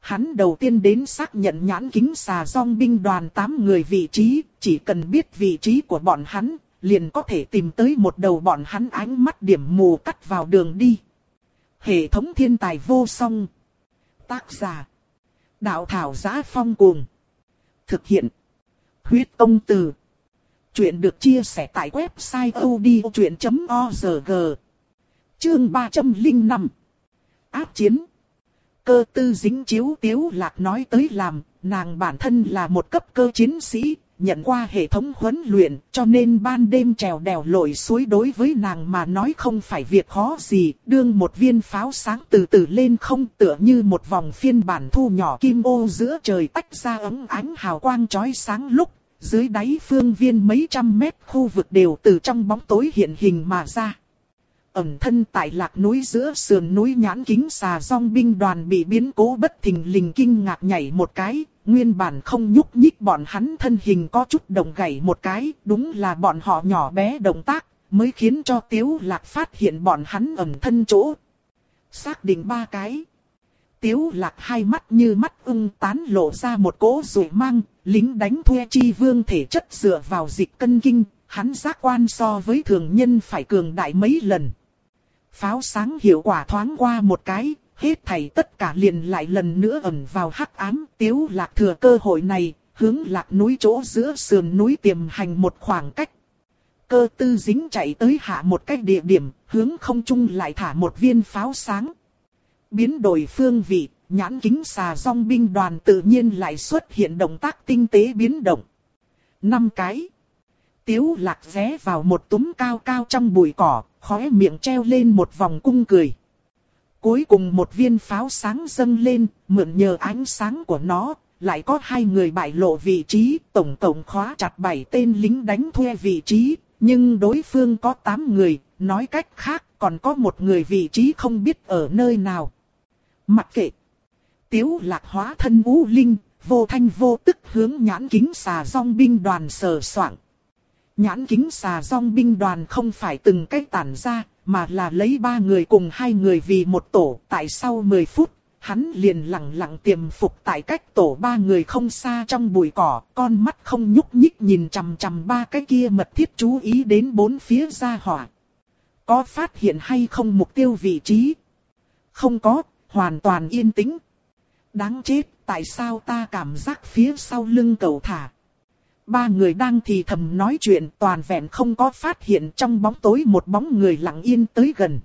Hắn đầu tiên đến xác nhận nhãn kính xà song binh đoàn 8 người vị trí, chỉ cần biết vị trí của bọn hắn, liền có thể tìm tới một đầu bọn hắn ánh mắt điểm mù cắt vào đường đi. Hệ thống thiên tài vô song. Tác giả. Đạo thảo giá phong cuồng. Thực hiện. Huyết công từ. Chuyện được chia sẻ tại website odchuyện.org. Chương 305. Áp chiến. Cơ tư dính chiếu tiếu lạc nói tới làm, nàng bản thân là một cấp cơ chiến sĩ, nhận qua hệ thống huấn luyện, cho nên ban đêm trèo đèo lội suối đối với nàng mà nói không phải việc khó gì, đương một viên pháo sáng từ từ lên không tựa như một vòng phiên bản thu nhỏ kim ô giữa trời tách ra ấm ánh hào quang chói sáng lúc, dưới đáy phương viên mấy trăm mét khu vực đều từ trong bóng tối hiện hình mà ra ẩn thân tại lạc núi giữa sườn núi nhãn kính xà song binh đoàn bị biến cố bất thình lình kinh ngạc nhảy một cái, nguyên bản không nhúc nhích bọn hắn thân hình có chút đồng gãy một cái, đúng là bọn họ nhỏ bé động tác, mới khiến cho tiếu lạc phát hiện bọn hắn ẩn thân chỗ. Xác định ba cái. Tiếu lạc hai mắt như mắt ưng tán lộ ra một cỗ rủi mang, lính đánh thuê chi vương thể chất dựa vào dịch cân kinh, hắn giác quan so với thường nhân phải cường đại mấy lần. Pháo sáng hiệu quả thoáng qua một cái, hết thảy tất cả liền lại lần nữa ẩn vào hắc ám, tiếu lạc thừa cơ hội này, hướng lạc núi chỗ giữa sườn núi tiềm hành một khoảng cách. Cơ tư dính chạy tới hạ một cách địa điểm, hướng không trung lại thả một viên pháo sáng. Biến đổi phương vị, nhãn kính xà song binh đoàn tự nhiên lại xuất hiện động tác tinh tế biến động. Năm cái. Tiếu lạc ré vào một túm cao cao trong bụi cỏ, khóe miệng treo lên một vòng cung cười. Cuối cùng một viên pháo sáng dâng lên, mượn nhờ ánh sáng của nó, lại có hai người bại lộ vị trí, tổng tổng khóa chặt bảy tên lính đánh thuê vị trí, nhưng đối phương có 8 người, nói cách khác còn có một người vị trí không biết ở nơi nào. Mặc kệ, tiếu lạc hóa thân vũ linh, vô thanh vô tức hướng nhãn kính xà song binh đoàn sờ soạng. Nhãn kính xà song binh đoàn không phải từng cách tản ra, mà là lấy ba người cùng hai người vì một tổ. Tại sau 10 phút, hắn liền lặng lặng tiềm phục tại cách tổ ba người không xa trong bụi cỏ, con mắt không nhúc nhích nhìn chằm chằm ba cái kia mật thiết chú ý đến bốn phía ra hỏa. Có phát hiện hay không mục tiêu vị trí? Không có, hoàn toàn yên tĩnh. Đáng chết, tại sao ta cảm giác phía sau lưng cầu thả? Ba người đang thì thầm nói chuyện toàn vẹn không có phát hiện trong bóng tối một bóng người lặng yên tới gần.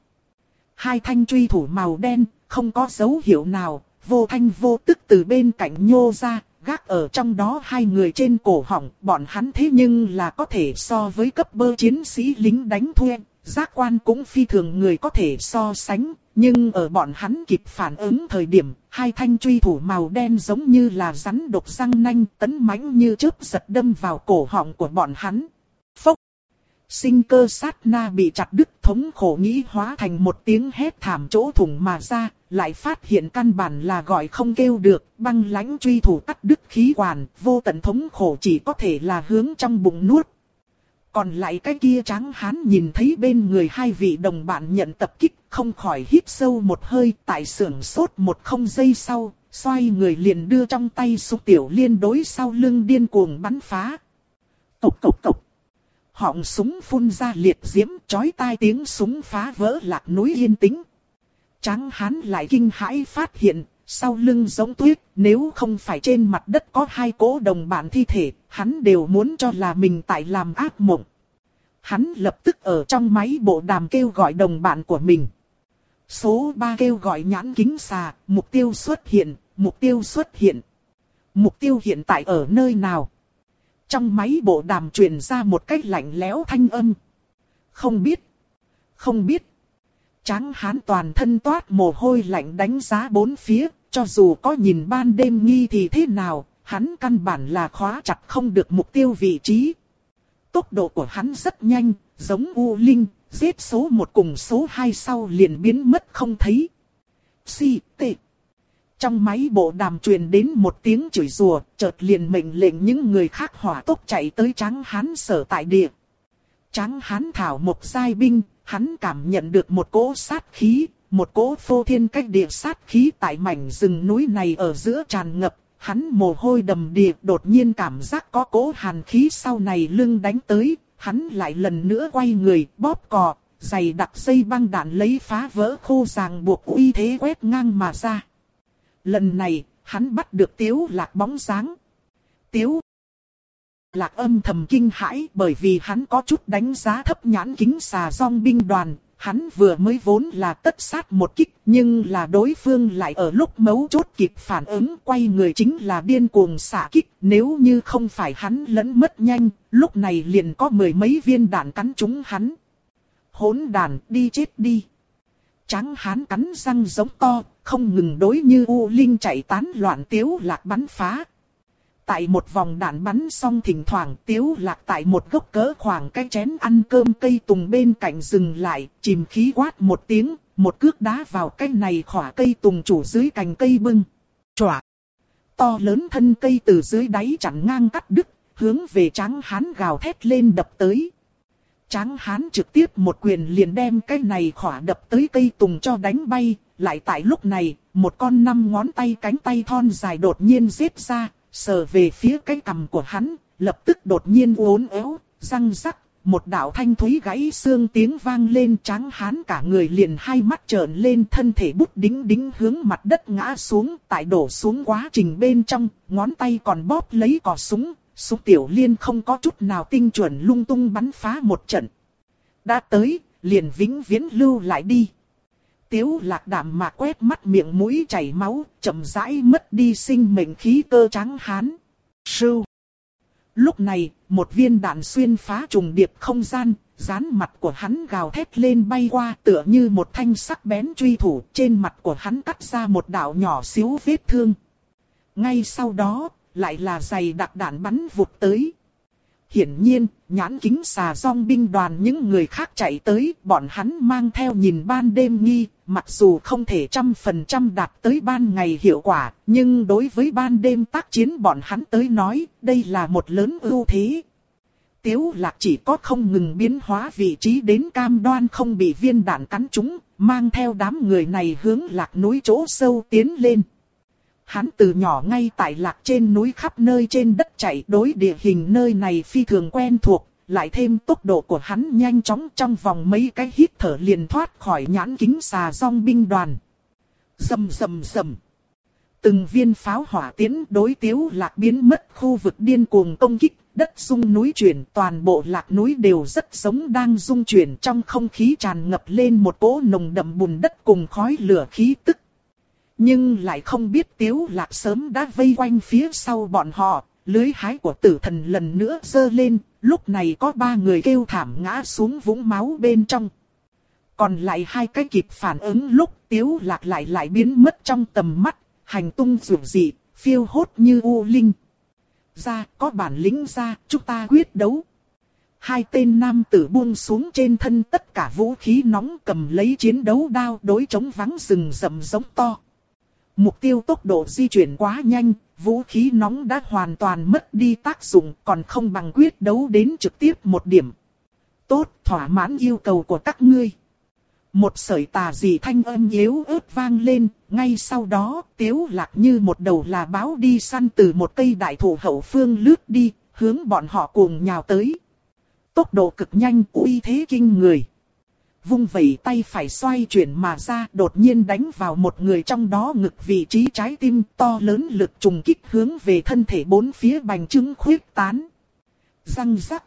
Hai thanh truy thủ màu đen, không có dấu hiệu nào, vô thanh vô tức từ bên cạnh nhô ra, gác ở trong đó hai người trên cổ họng, bọn hắn thế nhưng là có thể so với cấp bơ chiến sĩ lính đánh thuê, giác quan cũng phi thường người có thể so sánh, nhưng ở bọn hắn kịp phản ứng thời điểm, hai thanh truy thủ màu đen giống như là rắn độc răng nanh tấn mãnh như chớp giật đâm vào cổ họng của bọn hắn. Phốc! Sinh cơ sát na bị chặt đứt thống khổ nghĩ hóa thành một tiếng hét thảm chỗ thủng mà ra, lại phát hiện căn bản là gọi không kêu được, băng lãnh truy thủ tắt đứt khí quản, vô tận thống khổ chỉ có thể là hướng trong bụng nuốt. Còn lại cái kia trắng hán nhìn thấy bên người hai vị đồng bạn nhận tập kích, không khỏi hít sâu một hơi tại sưởng sốt một không giây sau, xoay người liền đưa trong tay súng tiểu liên đối sau lưng điên cuồng bắn phá. Cộc cộc cộc. Họng súng phun ra liệt diễm, chói tai tiếng súng phá vỡ lạc núi yên tĩnh. Tráng hán lại kinh hãi phát hiện, sau lưng giống tuyết, nếu không phải trên mặt đất có hai cỗ đồng bạn thi thể, hắn đều muốn cho là mình tại làm ác mộng. Hắn lập tức ở trong máy bộ đàm kêu gọi đồng bạn của mình. Số 3 kêu gọi nhãn kính xà, mục tiêu xuất hiện, mục tiêu xuất hiện. Mục tiêu hiện tại ở nơi nào? Trong máy bộ đàm truyền ra một cách lạnh lẽo thanh âm. Không biết. Không biết. Tráng hán toàn thân toát mồ hôi lạnh đánh giá bốn phía, cho dù có nhìn ban đêm nghi thì thế nào, hắn căn bản là khóa chặt không được mục tiêu vị trí. Tốc độ của hắn rất nhanh, giống U Linh, giết số 1 cùng số 2 sau liền biến mất không thấy. Si, tệ. Trong máy bộ đàm truyền đến một tiếng chửi rủa, chợt liền mệnh lệnh những người khác hỏa tốc chạy tới tráng hán sở tại địa. Tráng hán thảo một giai binh, hắn cảm nhận được một cỗ sát khí, một cỗ phô thiên cách địa sát khí tại mảnh rừng núi này ở giữa tràn ngập. Hắn mồ hôi đầm đìa đột nhiên cảm giác có cỗ hàn khí sau này lưng đánh tới, hắn lại lần nữa quay người bóp cò, giày đặc dây băng đạn lấy phá vỡ khô ràng buộc uy thế quét ngang mà ra. Lần này, hắn bắt được tiếu lạc bóng dáng. Tiếu lạc âm thầm kinh hãi bởi vì hắn có chút đánh giá thấp nhãn kính xà song binh đoàn. Hắn vừa mới vốn là tất sát một kích nhưng là đối phương lại ở lúc mấu chốt kịp phản ứng quay người chính là điên cuồng xả kích. Nếu như không phải hắn lẫn mất nhanh, lúc này liền có mười mấy viên đạn cắn trúng hắn. Hỗn đàn đi chết đi. Tráng hán cắn răng giống to, không ngừng đối như U Linh chạy tán loạn tiếu lạc bắn phá. Tại một vòng đạn bắn xong thỉnh thoảng tiếu lạc tại một gốc cỡ khoảng cái chén ăn cơm cây tùng bên cạnh dừng lại, chìm khí quát một tiếng, một cước đá vào cái này khỏa cây tùng chủ dưới cành cây bưng. Chòa! To lớn thân cây từ dưới đáy chặn ngang cắt đứt, hướng về trắng hán gào thét lên đập tới. Tráng hán trực tiếp một quyền liền đem cái này khỏa đập tới cây tùng cho đánh bay, lại tại lúc này, một con năm ngón tay cánh tay thon dài đột nhiên giết ra, sờ về phía cái cằm của hắn, lập tức đột nhiên uốn éo, răng rắc, một đạo thanh thúy gãy xương tiếng vang lên trắng hán cả người liền hai mắt trợn lên thân thể bút đính đính hướng mặt đất ngã xuống, tại đổ xuống quá trình bên trong, ngón tay còn bóp lấy cò súng, súng tiểu liên không có chút nào tinh chuẩn lung tung bắn phá một trận. Đã tới, liền vĩnh viễn lưu lại đi. Tiếu lạc đạm mà quét mắt miệng mũi chảy máu, chậm rãi mất đi sinh mệnh khí cơ trắng hán. Sưu. Lúc này, một viên đạn xuyên phá trùng điệp không gian, dán mặt của hắn gào thét lên bay qua tựa như một thanh sắc bén truy thủ trên mặt của hắn cắt ra một đạo nhỏ xíu vết thương. Ngay sau đó, lại là giày đặc đạn bắn vụt tới. Hiển nhiên, nhãn kính xà song binh đoàn những người khác chạy tới, bọn hắn mang theo nhìn ban đêm nghi, mặc dù không thể trăm phần trăm đạt tới ban ngày hiệu quả, nhưng đối với ban đêm tác chiến bọn hắn tới nói, đây là một lớn ưu thế. Tiếu lạc chỉ có không ngừng biến hóa vị trí đến cam đoan không bị viên đạn cắn trúng, mang theo đám người này hướng lạc núi chỗ sâu tiến lên. Hắn từ nhỏ ngay tại lạc trên núi khắp nơi trên đất chạy đối địa hình nơi này phi thường quen thuộc, lại thêm tốc độ của hắn nhanh chóng trong vòng mấy cái hít thở liền thoát khỏi nhãn kính xà song binh đoàn. Rầm rầm rầm. Từng viên pháo hỏa tiến đối tiếu lạc biến mất khu vực điên cuồng công kích, đất rung núi chuyển toàn bộ lạc núi đều rất sống đang rung chuyển trong không khí tràn ngập lên một cỗ nồng đậm bùn đất cùng khói lửa khí tức. Nhưng lại không biết tiếu lạc sớm đã vây quanh phía sau bọn họ, lưới hái của tử thần lần nữa dơ lên, lúc này có ba người kêu thảm ngã xuống vũng máu bên trong. Còn lại hai cái kịp phản ứng lúc tiếu lạc lại lại biến mất trong tầm mắt, hành tung rủ dị, phiêu hốt như u linh. Ra, có bản lĩnh ra, chúng ta quyết đấu. Hai tên nam tử buông xuống trên thân tất cả vũ khí nóng cầm lấy chiến đấu đao đối chống vắng rừng rậm giống to. Mục tiêu tốc độ di chuyển quá nhanh, vũ khí nóng đã hoàn toàn mất đi tác dụng còn không bằng quyết đấu đến trực tiếp một điểm. Tốt, thỏa mãn yêu cầu của các ngươi. Một sợi tà dị thanh âm yếu ớt vang lên, ngay sau đó tiếu lạc như một đầu là báo đi săn từ một cây đại thụ hậu phương lướt đi, hướng bọn họ cùng nhào tới. Tốc độ cực nhanh uy thế kinh người vung vẩy tay phải xoay chuyển mà ra đột nhiên đánh vào một người trong đó ngực vị trí trái tim to lớn lực trùng kích hướng về thân thể bốn phía bành trướng khuyết tán. Răng rắc.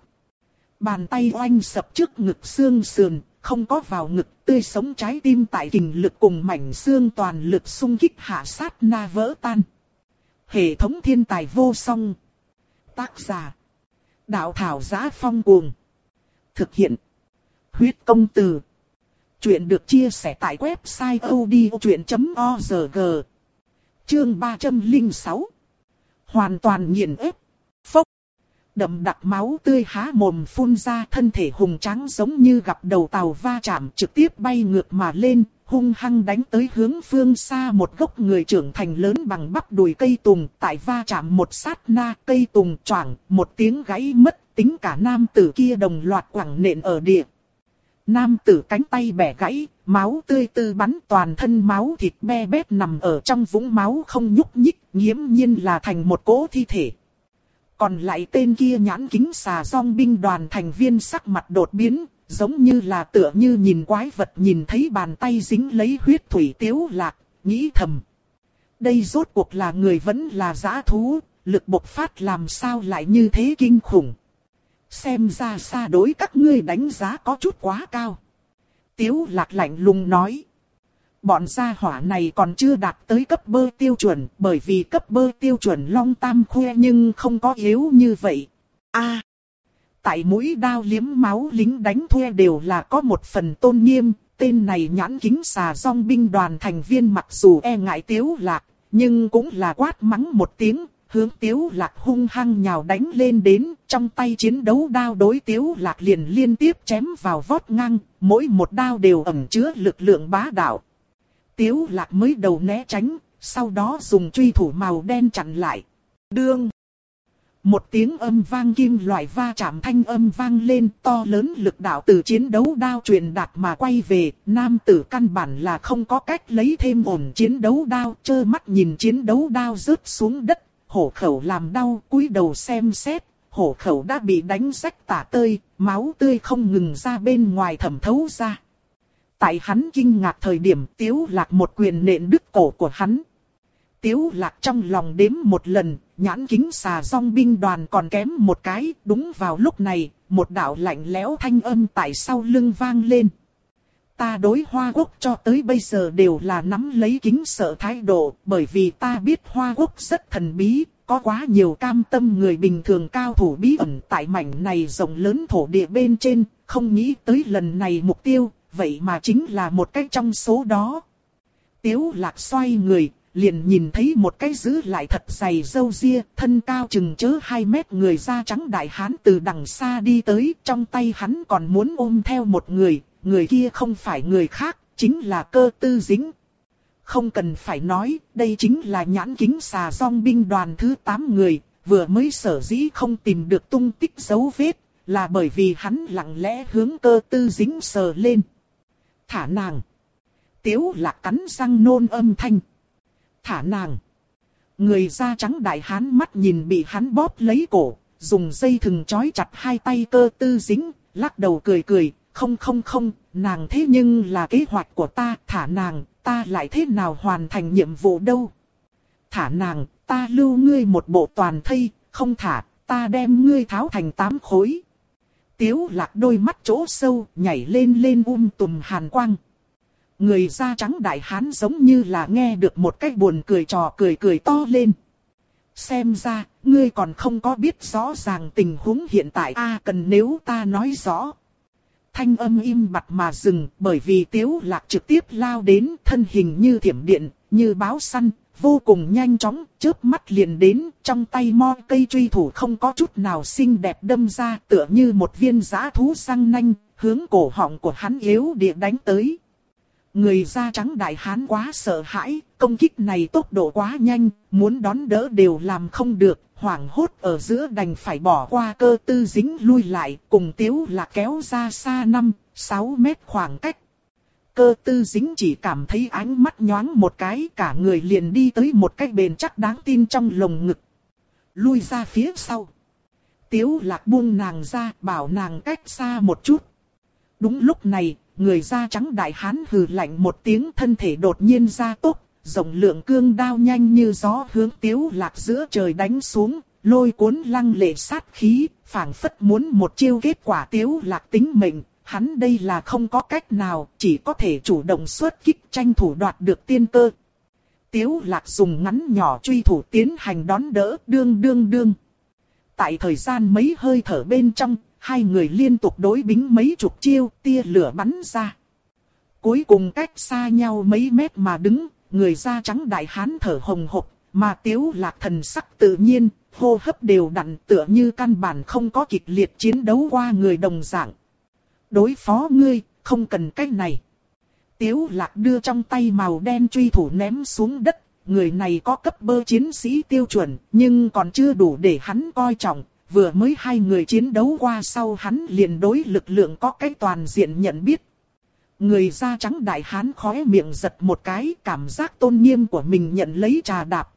Bàn tay oanh sập trước ngực xương sườn, không có vào ngực tươi sống trái tim tại kình lực cùng mảnh xương toàn lực xung kích hạ sát na vỡ tan. Hệ thống thiên tài vô song. Tác giả. Đạo thảo giá phong cuồng. Thực hiện. Huyết công từ. Chuyện được chia sẻ tại website odchuyện.org Chương 306 Hoàn toàn nghiền ép. Phốc. đậm đặc máu tươi há mồm phun ra thân thể hùng trắng giống như gặp đầu tàu va chạm trực tiếp bay ngược mà lên, hung hăng đánh tới hướng phương xa một gốc người trưởng thành lớn bằng bắp đùi cây tùng, tại va chạm một sát na cây tùng choảng, một tiếng gãy mất, tính cả nam tử kia đồng loạt quẳng nện ở địa. Nam tử cánh tay bẻ gãy, máu tươi tư bắn toàn thân máu thịt be bét nằm ở trong vũng máu không nhúc nhích, nghiễm nhiên là thành một cỗ thi thể. Còn lại tên kia nhãn kính xà song binh đoàn thành viên sắc mặt đột biến, giống như là tựa như nhìn quái vật nhìn thấy bàn tay dính lấy huyết thủy tiếu lạc, nghĩ thầm. Đây rốt cuộc là người vẫn là giã thú, lực bộc phát làm sao lại như thế kinh khủng. Xem ra xa đối các ngươi đánh giá có chút quá cao. Tiếu lạc lạnh lùng nói. Bọn gia hỏa này còn chưa đạt tới cấp bơ tiêu chuẩn, bởi vì cấp bơ tiêu chuẩn long tam khoe nhưng không có yếu như vậy. A, Tại mũi đao liếm máu lính đánh thuê đều là có một phần tôn nghiêm, tên này nhãn kính xà song binh đoàn thành viên mặc dù e ngại tiếu lạc, nhưng cũng là quát mắng một tiếng, hướng tiếu lạc hung hăng nhào đánh lên đến, trong tay chiến đấu đao đối tiếu lạc liền liên tiếp chém vào vót ngang, mỗi một đao đều ẩn chứa lực lượng bá đạo. Tiếu lạc mới đầu né tránh, sau đó dùng truy thủ màu đen chặn lại. Đương! Một tiếng âm vang kim loại va chạm thanh âm vang lên to lớn lực đạo từ chiến đấu đao truyền đạt mà quay về, nam tử căn bản là không có cách lấy thêm ổn chiến đấu đao, trơ mắt nhìn chiến đấu đao rớt xuống đất, hổ khẩu làm đau, cúi đầu xem xét, hổ khẩu đã bị đánh rách tả tơi, máu tươi không ngừng ra bên ngoài thẩm thấu ra. Tại hắn kinh ngạc thời điểm tiếu lạc một quyền nện đứt cổ của hắn. Tiếu lạc trong lòng đếm một lần, nhãn kính xà song binh đoàn còn kém một cái, đúng vào lúc này, một đạo lạnh lẽo thanh âm tại sau lưng vang lên. Ta đối Hoa Quốc cho tới bây giờ đều là nắm lấy kính sợ thái độ, bởi vì ta biết Hoa Quốc rất thần bí, có quá nhiều cam tâm người bình thường cao thủ bí ẩn tại mảnh này rộng lớn thổ địa bên trên, không nghĩ tới lần này mục tiêu, vậy mà chính là một cách trong số đó. Tiếu lạc xoay người, liền nhìn thấy một cái giữ lại thật dày dâu ria, thân cao chừng chớ 2 mét người da trắng đại hán từ đằng xa đi tới, trong tay hắn còn muốn ôm theo một người, người kia không phải người khác, chính là cơ tư dính. Không cần phải nói, đây chính là nhãn kính xà song binh đoàn thứ 8 người, vừa mới sở dĩ không tìm được tung tích dấu vết, là bởi vì hắn lặng lẽ hướng cơ tư dính sờ lên. Thả nàng. Tiếu lạc cắn răng nôn âm thanh thả nàng. Người da trắng đại hán mắt nhìn bị hắn bóp lấy cổ, dùng dây thừng trói chặt hai tay cơ tư dính, lắc đầu cười cười, không không không, nàng thế nhưng là kế hoạch của ta, thả nàng, ta lại thế nào hoàn thành nhiệm vụ đâu. Thả nàng, ta lưu ngươi một bộ toàn thây, không thả, ta đem ngươi tháo thành tám khối. Tiếu lạc đôi mắt chỗ sâu, nhảy lên lên um tùm hàn quang. Người da trắng đại hán giống như là nghe được một cách buồn cười trò cười cười to lên. Xem ra, ngươi còn không có biết rõ ràng tình huống hiện tại a cần nếu ta nói rõ. Thanh âm im bặt mà dừng bởi vì tiếu lạc trực tiếp lao đến thân hình như thiểm điện, như báo săn, vô cùng nhanh chóng, chớp mắt liền đến, trong tay mo cây truy thủ không có chút nào xinh đẹp đâm ra tựa như một viên giã thú răng nanh, hướng cổ họng của hắn yếu địa đánh tới. Người da trắng đại hán quá sợ hãi, công kích này tốc độ quá nhanh, muốn đón đỡ đều làm không được, hoảng hốt ở giữa đành phải bỏ qua cơ tư dính lui lại, cùng tiếu là kéo ra xa 5, 6 mét khoảng cách. Cơ tư dính chỉ cảm thấy ánh mắt nhoáng một cái, cả người liền đi tới một cách bền chắc đáng tin trong lồng ngực. Lui ra phía sau. Tiếu lạc buông nàng ra, bảo nàng cách xa một chút. Đúng lúc này, người da trắng đại hán hừ lạnh một tiếng thân thể đột nhiên ra tốc, rộng lượng cương đao nhanh như gió hướng tiếu lạc giữa trời đánh xuống, lôi cuốn lăng lệ sát khí, phảng phất muốn một chiêu kết quả tiếu lạc tính mệnh. Hắn đây là không có cách nào, chỉ có thể chủ động xuất kích tranh thủ đoạt được tiên cơ. Tiếu lạc dùng ngắn nhỏ truy thủ tiến hành đón đỡ đương đương đương. Tại thời gian mấy hơi thở bên trong, hai người liên tục đối bính mấy chục chiêu, tia lửa bắn ra. Cuối cùng cách xa nhau mấy mét mà đứng, người da trắng đại hán thở hồng hộc, Mà tiếu lạc thần sắc tự nhiên, hô hấp đều đặn tựa như căn bản không có kịch liệt chiến đấu qua người đồng dạng. Đối phó ngươi, không cần cách này. Tiếu lạc đưa trong tay màu đen truy thủ ném xuống đất, người này có cấp bơ chiến sĩ tiêu chuẩn, nhưng còn chưa đủ để hắn coi trọng. Vừa mới hai người chiến đấu qua sau hắn liền đối lực lượng có cái toàn diện nhận biết. Người da trắng đại hán khóe miệng giật một cái cảm giác tôn nghiêm của mình nhận lấy trà đạp.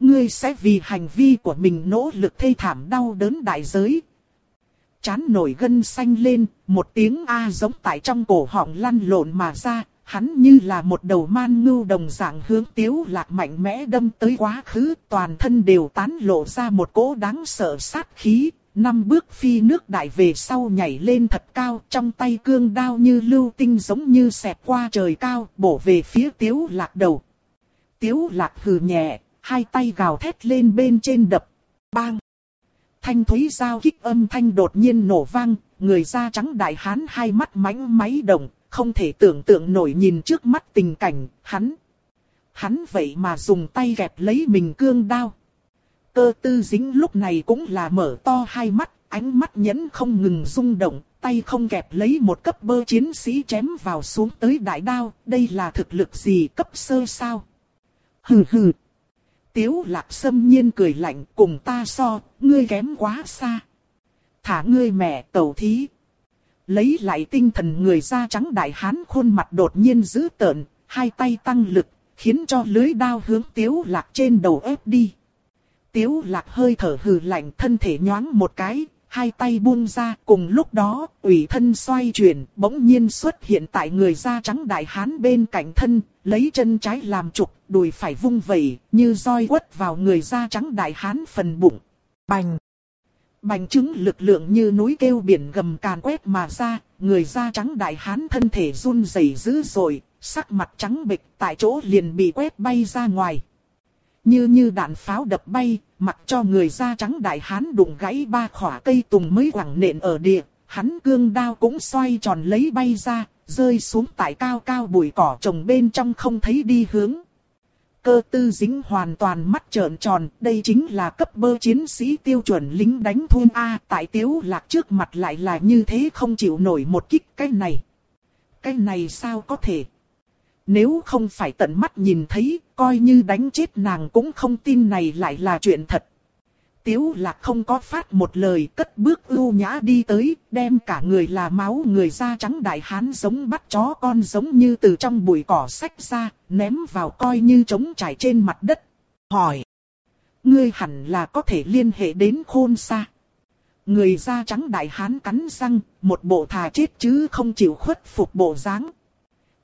Ngươi sẽ vì hành vi của mình nỗ lực thê thảm đau đớn đại giới. Chán nổi gân xanh lên, một tiếng A giống tại trong cổ họng lăn lộn mà ra, hắn như là một đầu man ngưu đồng dạng hướng tiếu lạc mạnh mẽ đâm tới quá khứ, toàn thân đều tán lộ ra một cỗ đáng sợ sát khí, năm bước phi nước đại về sau nhảy lên thật cao, trong tay cương đao như lưu tinh giống như xẹp qua trời cao, bổ về phía tiếu lạc đầu. Tiếu lạc hừ nhẹ, hai tay gào thét lên bên trên đập, bang. Thanh thúy giao kích âm thanh đột nhiên nổ vang, người da trắng đại hán hai mắt mánh máy động, không thể tưởng tượng nổi nhìn trước mắt tình cảnh, hắn. Hắn vậy mà dùng tay gẹp lấy mình cương đao. Cơ tư dính lúc này cũng là mở to hai mắt, ánh mắt nhẫn không ngừng rung động, tay không kẹp lấy một cấp bơ chiến sĩ chém vào xuống tới đại đao, đây là thực lực gì cấp sơ sao? Hừ hừ. Tiếu lạc sâm nhiên cười lạnh cùng ta so, ngươi kém quá xa. Thả ngươi mẹ tẩu thí. Lấy lại tinh thần người da trắng đại hán khuôn mặt đột nhiên dữ tợn, hai tay tăng lực, khiến cho lưới đao hướng tiếu lạc trên đầu ép đi. Tiếu lạc hơi thở hừ lạnh thân thể nhoáng một cái, hai tay buông ra cùng lúc đó, ủy thân xoay chuyển, bỗng nhiên xuất hiện tại người da trắng đại hán bên cạnh thân, lấy chân trái làm trục, đùi phải vung vẩy, như roi quất vào người da trắng đại hán phần bụng. Bành! Bành trứng lực lượng như núi kêu biển gầm càn quét mà ra, người da trắng đại hán thân thể run rẩy dữ dội, sắc mặt trắng bệch tại chỗ liền bị quét bay ra ngoài. Như như đạn pháo đập bay, mặc cho người da trắng đại hán đụng gãy ba khỏa cây tùng mới quẳng nện ở địa, hắn cương đao cũng xoay tròn lấy bay ra, rơi xuống tại cao cao bụi cỏ trồng bên trong không thấy đi hướng. Cơ tư dính hoàn toàn mắt trợn tròn, đây chính là cấp bơ chiến sĩ tiêu chuẩn lính đánh thun A, tại tiếu lạc trước mặt lại là như thế không chịu nổi một kích cái này. Cái này sao có thể? Nếu không phải tận mắt nhìn thấy, coi như đánh chết nàng cũng không tin này lại là chuyện thật. Tiếu lạc không có phát một lời cất bước ưu nhã đi tới, đem cả người là máu người da trắng đại hán giống bắt chó con giống như từ trong bụi cỏ sách ra, ném vào coi như trống trải trên mặt đất. Hỏi. Ngươi hẳn là có thể liên hệ đến khôn xa. Người da trắng đại hán cắn răng, một bộ thà chết chứ không chịu khuất phục bộ dáng.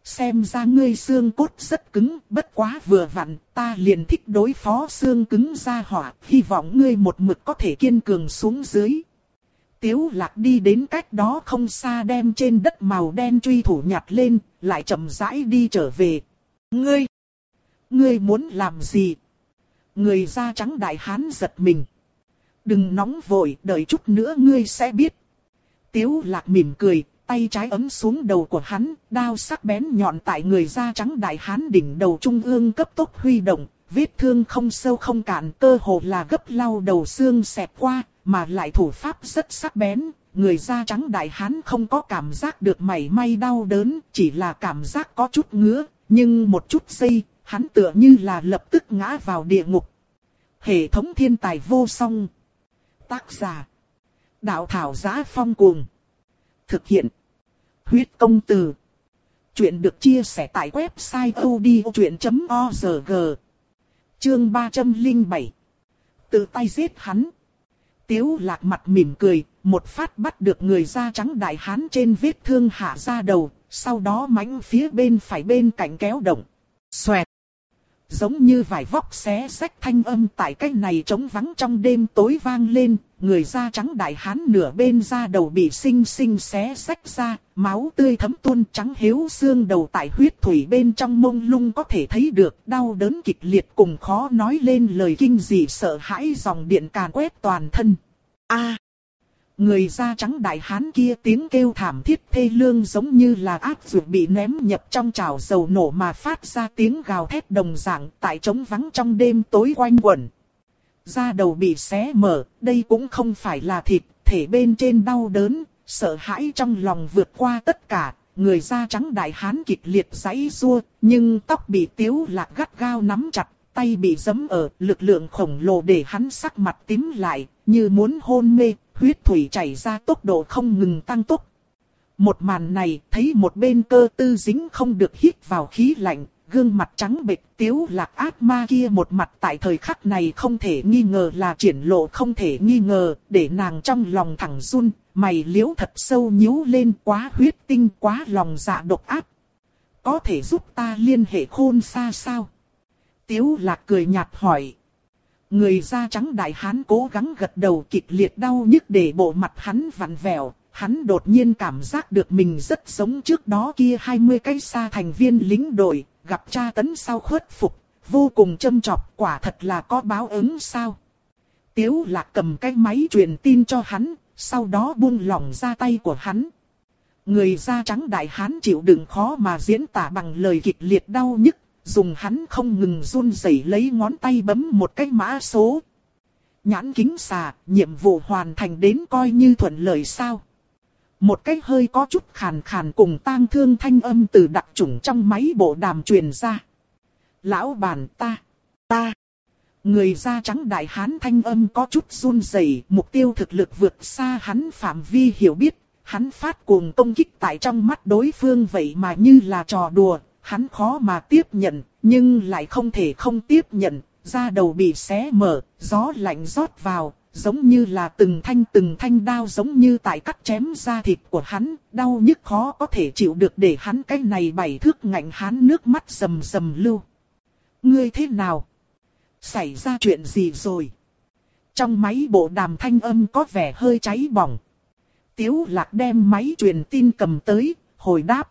Xem ra ngươi xương cốt rất cứng, bất quá vừa vặn, ta liền thích đối phó xương cứng ra hỏa, hy vọng ngươi một mực có thể kiên cường xuống dưới. Tiếu lạc đi đến cách đó không xa đem trên đất màu đen truy thủ nhặt lên, lại chậm rãi đi trở về. Ngươi! Ngươi muốn làm gì? Người da trắng đại hán giật mình. Đừng nóng vội, đợi chút nữa ngươi sẽ biết. Tiếu lạc mỉm cười, tay trái ấm xuống đầu của hắn, đao sắc bén nhọn tại người da trắng đại hán đỉnh đầu trung ương cấp tốc huy động, vết thương không sâu không cạn cơ hồ là gấp lau đầu xương xẹp qua, mà lại thủ pháp rất sắc bén, người da trắng đại hán không có cảm giác được mảy may đau đớn, chỉ là cảm giác có chút ngứa, nhưng một chút giây, hắn tựa như là lập tức ngã vào địa ngục. Hệ thống thiên tài vô song. Tác giả. Đạo thảo giá phong cuồng. Thực hiện. Huyết công từ. Chuyện được chia sẻ tại website odchuyện.org. Chương 307. Tự tay giết hắn. Tiếu lạc mặt mỉm cười, một phát bắt được người da trắng đại hán trên vết thương hạ ra đầu, sau đó mánh phía bên phải bên cạnh kéo động. Xoẹt. Giống như vải vóc xé sách thanh âm tại cái này trống vắng trong đêm tối vang lên, người da trắng đại hán nửa bên da đầu bị sinh sinh xé sách ra, máu tươi thấm tuôn trắng hiếu xương đầu tại huyết thủy bên trong mông lung có thể thấy được đau đớn kịch liệt cùng khó nói lên lời kinh dị sợ hãi dòng điện càn quét toàn thân. A. Người da trắng đại hán kia tiếng kêu thảm thiết thê lương giống như là ác ruột bị ném nhập trong chảo dầu nổ mà phát ra tiếng gào thét đồng dạng tại trống vắng trong đêm tối quanh quẩn. Da đầu bị xé mở, đây cũng không phải là thịt, thể bên trên đau đớn, sợ hãi trong lòng vượt qua tất cả, người da trắng đại hán kịch liệt giãy rua, nhưng tóc bị tiếu lạc gắt gao nắm chặt, tay bị giấm ở, lực lượng khổng lồ để hắn sắc mặt tím lại, như muốn hôn mê, huyết thủy chảy ra tốc độ không ngừng tăng tốc. Một màn này thấy một bên cơ tư dính không được hít vào khí lạnh, gương mặt trắng bệch tiếu lạc ác ma kia một mặt tại thời khắc này không thể nghi ngờ là triển lộ không thể nghi ngờ, để nàng trong lòng thẳng run, mày liễu thật sâu nhíu lên quá huyết tinh quá lòng dạ độc ác. Có thể giúp ta liên hệ khôn xa sao? Tiếu lạc cười nhạt hỏi. Người da trắng đại hán cố gắng gật đầu kịch liệt đau nhức để bộ mặt hắn vặn vẹo, hắn đột nhiên cảm giác được mình rất giống trước đó kia 20 cái xa thành viên lính đội, gặp cha tấn sau khuất phục, vô cùng châm chọc quả thật là có báo ứng sao. Tiếu lạc cầm cái máy truyền tin cho hắn, sau đó buông lỏng ra tay của hắn. Người da trắng đại hán chịu đựng khó mà diễn tả bằng lời kịch liệt đau nhức, dùng hắn không ngừng run rẩy lấy ngón tay bấm một cái mã số. Nhãn kính xà, nhiệm vụ hoàn thành đến coi như thuận lợi sao. Một cái hơi có chút khàn khàn cùng tang thương thanh âm từ đặc trùng trong máy bộ đàm truyền ra. Lão bản ta, ta. Người da trắng đại hán thanh âm có chút run rẩy, mục tiêu thực lực vượt xa hắn phạm vi hiểu biết, hắn phát cuồng công kích tại trong mắt đối phương vậy mà như là trò đùa, hắn khó mà tiếp nhận, nhưng lại không thể không tiếp nhận, da đầu bị xé mở, gió lạnh rót vào, giống như là từng thanh từng thanh đao giống như tại cắt chém da thịt của hắn, đau nhức khó có thể chịu được để hắn cái này bảy thước ngạnh hắn nước mắt rầm rầm lưu. Ngươi thế nào? Xảy ra chuyện gì rồi? Trong máy bộ đàm thanh âm có vẻ hơi cháy bỏng. Tiếu lạc đem máy truyền tin cầm tới, hồi đáp.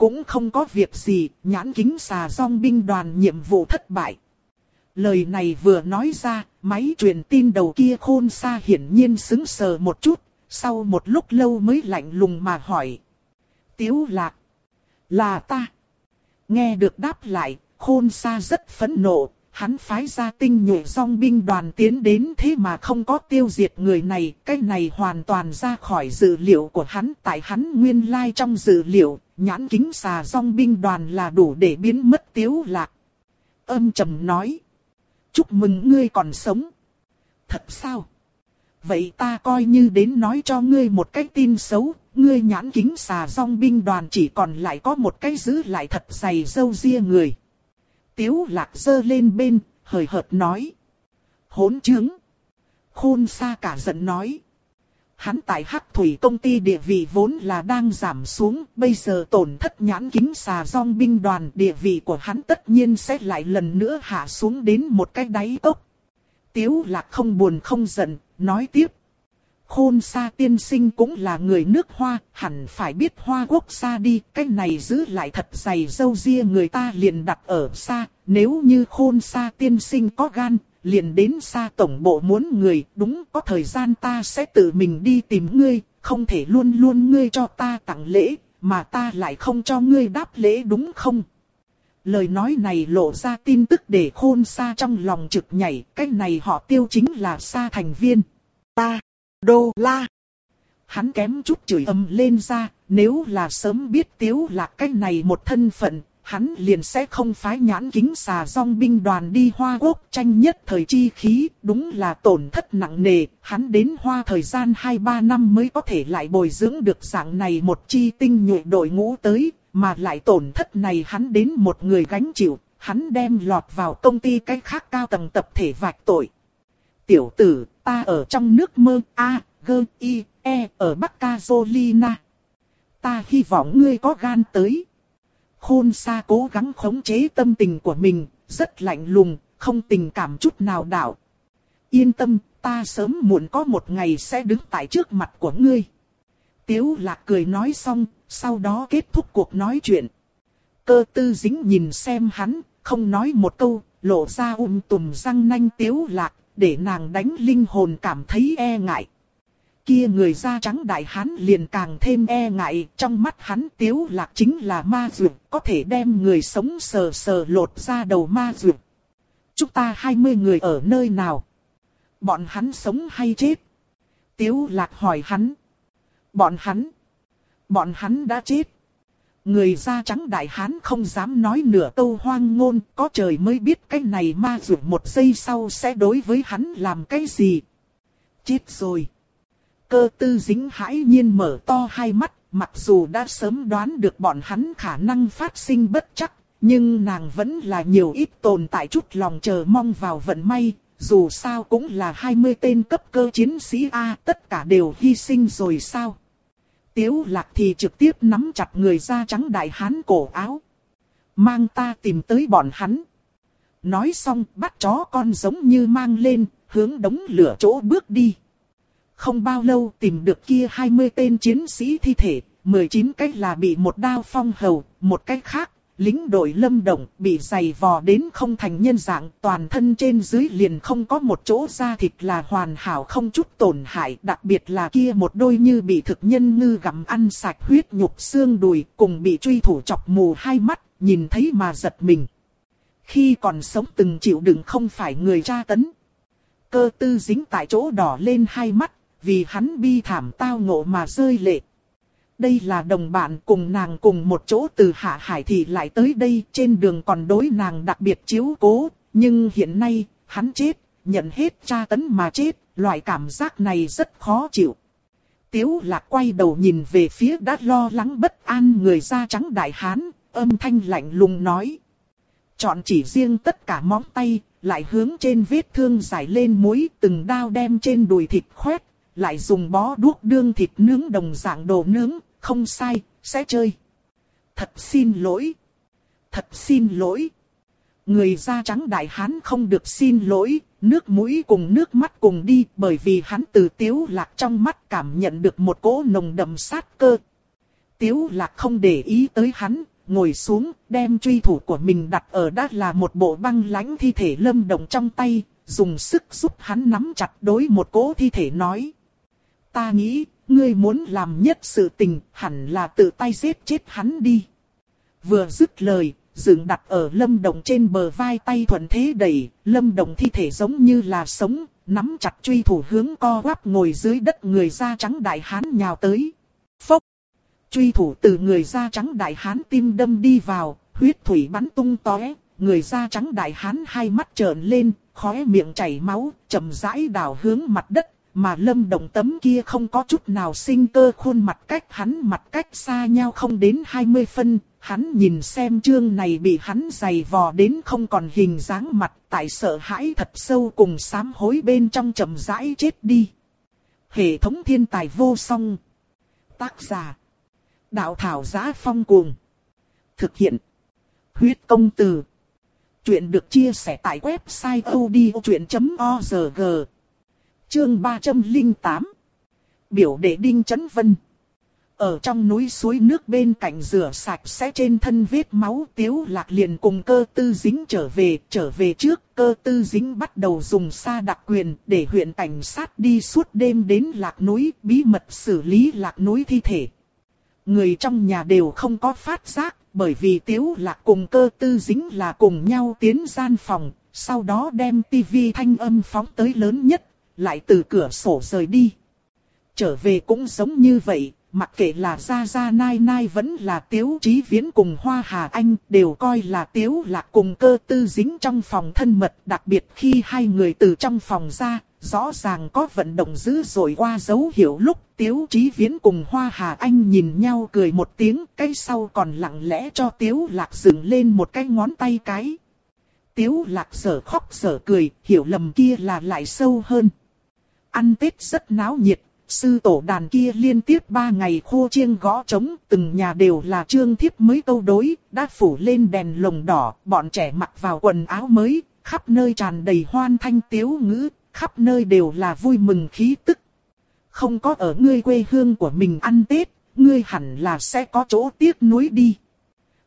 Cũng không có việc gì, nhãn kính xà song binh đoàn nhiệm vụ thất bại. Lời này vừa nói ra, máy truyền tin đầu kia khôn xa hiển nhiên sững sờ một chút, sau một lúc lâu mới lạnh lùng mà hỏi. Tiếu lạc, là ta. Nghe được đáp lại, khôn xa rất phẫn nộ, hắn phái ra tinh nhuệ song binh đoàn tiến đến thế mà không có tiêu diệt người này, cái này hoàn toàn ra khỏi dữ liệu của hắn, tại hắn nguyên lai trong dữ liệu, nhãn kính xà song binh đoàn là đủ để biến mất tiếu lạc. Âm trầm nói, chúc mừng ngươi còn sống. Thật sao? Vậy ta coi như đến nói cho ngươi một cái tin xấu, ngươi nhãn kính xà song binh đoàn chỉ còn lại có một cái giữ lại thật dày dâu ria người. Tiếu lạc dơ lên bên, hời hợt nói. Hốn chứng. Khôn xa cả giận nói. Hắn tại Hắc Thủy công ty địa vị vốn là đang giảm xuống, bây giờ tổn thất nhãn kính xà rong binh đoàn địa vị của hắn tất nhiên sẽ lại lần nữa hạ xuống đến một cái đáy ốc. Tiếu lạc không buồn không giận, nói tiếp khôn Sa tiên sinh cũng là người nước hoa, hẳn phải biết hoa quốc xa đi, cái này giữ lại thật dày dâu ria người ta liền đặt ở xa, nếu như khôn Sa tiên sinh có gan, liền đến xa tổng bộ muốn người, đúng có thời gian ta sẽ tự mình đi tìm ngươi, không thể luôn luôn ngươi cho ta tặng lễ, mà ta lại không cho ngươi đáp lễ đúng không? Lời nói này lộ ra tin tức để khôn xa trong lòng trực nhảy, cái này họ tiêu chính là xa thành viên. Ta đô la. Hắn kém chút chửi ầm lên ra, nếu là sớm biết tiếu là cái này một thân phận, hắn liền sẽ không phái nhãn kính xà song binh đoàn đi Hoa Quốc tranh nhất thời chi khí, đúng là tổn thất nặng nề, hắn đến Hoa thời gian 2-3 năm mới có thể lại bồi dưỡng được dạng này một chi tinh nhuệ đội ngũ tới, mà lại tổn thất này hắn đến một người gánh chịu, hắn đem lọt vào công ty cách khác cao tầng tập thể vạch tội. Tiểu tử, ta ở trong nước mơ A, G, I, E ở Bắc Carolina. Ta hy vọng ngươi có gan tới. Khôn xa cố gắng khống chế tâm tình của mình, rất lạnh lùng, không tình cảm chút nào đảo. Yên tâm, ta sớm muộn có một ngày sẽ đứng tại trước mặt của ngươi. Tiếu lạc cười nói xong, sau đó kết thúc cuộc nói chuyện. Cơ tư dính nhìn xem hắn, không nói một câu, lộ ra um tùm răng nanh tiếu lạc, để nàng đánh linh hồn cảm thấy e ngại kia người da trắng đại hán liền càng thêm e ngại, trong mắt hắn tiếu lạc chính là ma dược, có thể đem người sống sờ sờ lột ra đầu ma dược. Chúng ta 20 người ở nơi nào? Bọn hắn sống hay chết? Tiếu lạc hỏi hắn. Bọn hắn. Bọn hắn đã chết. Người da trắng đại hán không dám nói nửa câu hoang ngôn, có trời mới biết cái này ma dược một giây sau sẽ đối với hắn làm cái gì. Chết rồi. Cơ tư dính hãi nhiên mở to hai mắt, mặc dù đã sớm đoán được bọn hắn khả năng phát sinh bất chắc, nhưng nàng vẫn là nhiều ít tồn tại chút lòng chờ mong vào vận may, dù sao cũng là 20 tên cấp cơ chiến sĩ A, tất cả đều hy sinh rồi sao. Tiếu lạc thì trực tiếp nắm chặt người da trắng đại hán cổ áo. Mang ta tìm tới bọn hắn. Nói xong bắt chó con giống như mang lên, hướng đống lửa chỗ bước đi. Không bao lâu tìm được kia 20 tên chiến sĩ thi thể, 19 cách là bị một đao phong hầu, một cách khác, lính đội lâm động bị dày vò đến không thành nhân dạng, toàn thân trên dưới liền không có một chỗ da thịt là hoàn hảo không chút tổn hại, đặc biệt là kia một đôi như bị thực nhân ngư gặm ăn sạch huyết nhục xương đùi, cùng bị truy thủ chọc mù hai mắt, nhìn thấy mà giật mình. Khi còn sống từng chịu đựng không phải người tra tấn. Cơ tư dính tại chỗ đỏ lên hai mắt, vì hắn bi thảm tao ngộ mà rơi lệ. Đây là đồng bạn cùng nàng cùng một chỗ từ hạ hải thì lại tới đây trên đường còn đối nàng đặc biệt chiếu cố, nhưng hiện nay, hắn chết, nhận hết tra tấn mà chết, loại cảm giác này rất khó chịu. Tiếu lạc quay đầu nhìn về phía đã lo lắng bất an người da trắng đại hán, âm thanh lạnh lùng nói. Chọn chỉ riêng tất cả móng tay, lại hướng trên vết thương dài lên muối từng đao đem trên đùi thịt khoét, lại dùng bó đuốc đương thịt nướng đồng dạng đồ nướng, không sai, sẽ chơi. Thật xin lỗi. Thật xin lỗi. Người da trắng đại hán không được xin lỗi, nước mũi cùng nước mắt cùng đi bởi vì hắn từ tiếu lạc trong mắt cảm nhận được một cỗ nồng đậm sát cơ. Tiếu lạc không để ý tới hắn, ngồi xuống, đem truy thủ của mình đặt ở đó là một bộ băng lãnh thi thể lâm động trong tay, dùng sức giúp hắn nắm chặt đối một cỗ thi thể nói. Ta nghĩ, ngươi muốn làm nhất sự tình, hẳn là tự tay giết chết hắn đi. Vừa dứt lời, dựng đặt ở lâm đồng trên bờ vai tay thuận thế đẩy, lâm đồng thi thể giống như là sống, nắm chặt truy thủ hướng co quắp ngồi dưới đất người da trắng đại hán nhào tới. Phốc! Truy thủ từ người da trắng đại hán tim đâm đi vào, huyết thủy bắn tung tóe, người da trắng đại hán hai mắt trợn lên, khóe miệng chảy máu, chậm rãi đảo hướng mặt đất, mà lâm động tấm kia không có chút nào sinh cơ khuôn mặt cách hắn mặt cách xa nhau không đến 20 phân, hắn nhìn xem chương này bị hắn giày vò đến không còn hình dáng mặt, tại sợ hãi thật sâu cùng sám hối bên trong chậm rãi chết đi. Hệ thống thiên tài vô song. Tác giả. Đạo thảo giá phong cuồng. Thực hiện. Huyết công từ. Chuyện được chia sẻ tại website odchuyện.org. Chương 308 Biểu đệ Đinh Chấn Vân. Ở trong núi suối nước bên cạnh rửa sạch sẽ trên thân vết máu tiếu lạc liền cùng cơ tư dính trở về, trở về trước cơ tư dính bắt đầu dùng xa đặc quyền để huyện cảnh sát đi suốt đêm đến lạc núi bí mật xử lý lạc núi thi thể. Người trong nhà đều không có phát giác, bởi vì tiếu lạc cùng cơ tư dính là cùng nhau tiến gian phòng, sau đó đem tivi thanh âm phóng tới lớn nhất lại từ cửa sổ rời đi. Trở về cũng giống như vậy, mặc kệ là Gia Gia Nai Nai vẫn là Tiếu Chí Viễn cùng Hoa Hà Anh đều coi là Tiếu Lạc cùng cơ tư dính trong phòng thân mật. Đặc biệt khi hai người từ trong phòng ra, rõ ràng có vận động dữ rồi qua dấu hiệu lúc Tiếu Chí Viễn cùng Hoa Hà Anh nhìn nhau cười một tiếng, cái sau còn lặng lẽ cho Tiếu Lạc dựng lên một cái ngón tay cái. Tiếu Lạc sở khóc sở cười, hiểu lầm kia là lại sâu hơn. Ăn Tết rất náo nhiệt, sư tổ đàn kia liên tiếp ba ngày khô chiêng gõ trống, từng nhà đều là trương thiếp mới câu đối, đã phủ lên đèn lồng đỏ, bọn trẻ mặc vào quần áo mới, khắp nơi tràn đầy hoan thanh tiếu ngữ, khắp nơi đều là vui mừng khí tức. Không có ở ngươi quê hương của mình ăn Tết, ngươi hẳn là sẽ có chỗ tiếc nuối đi.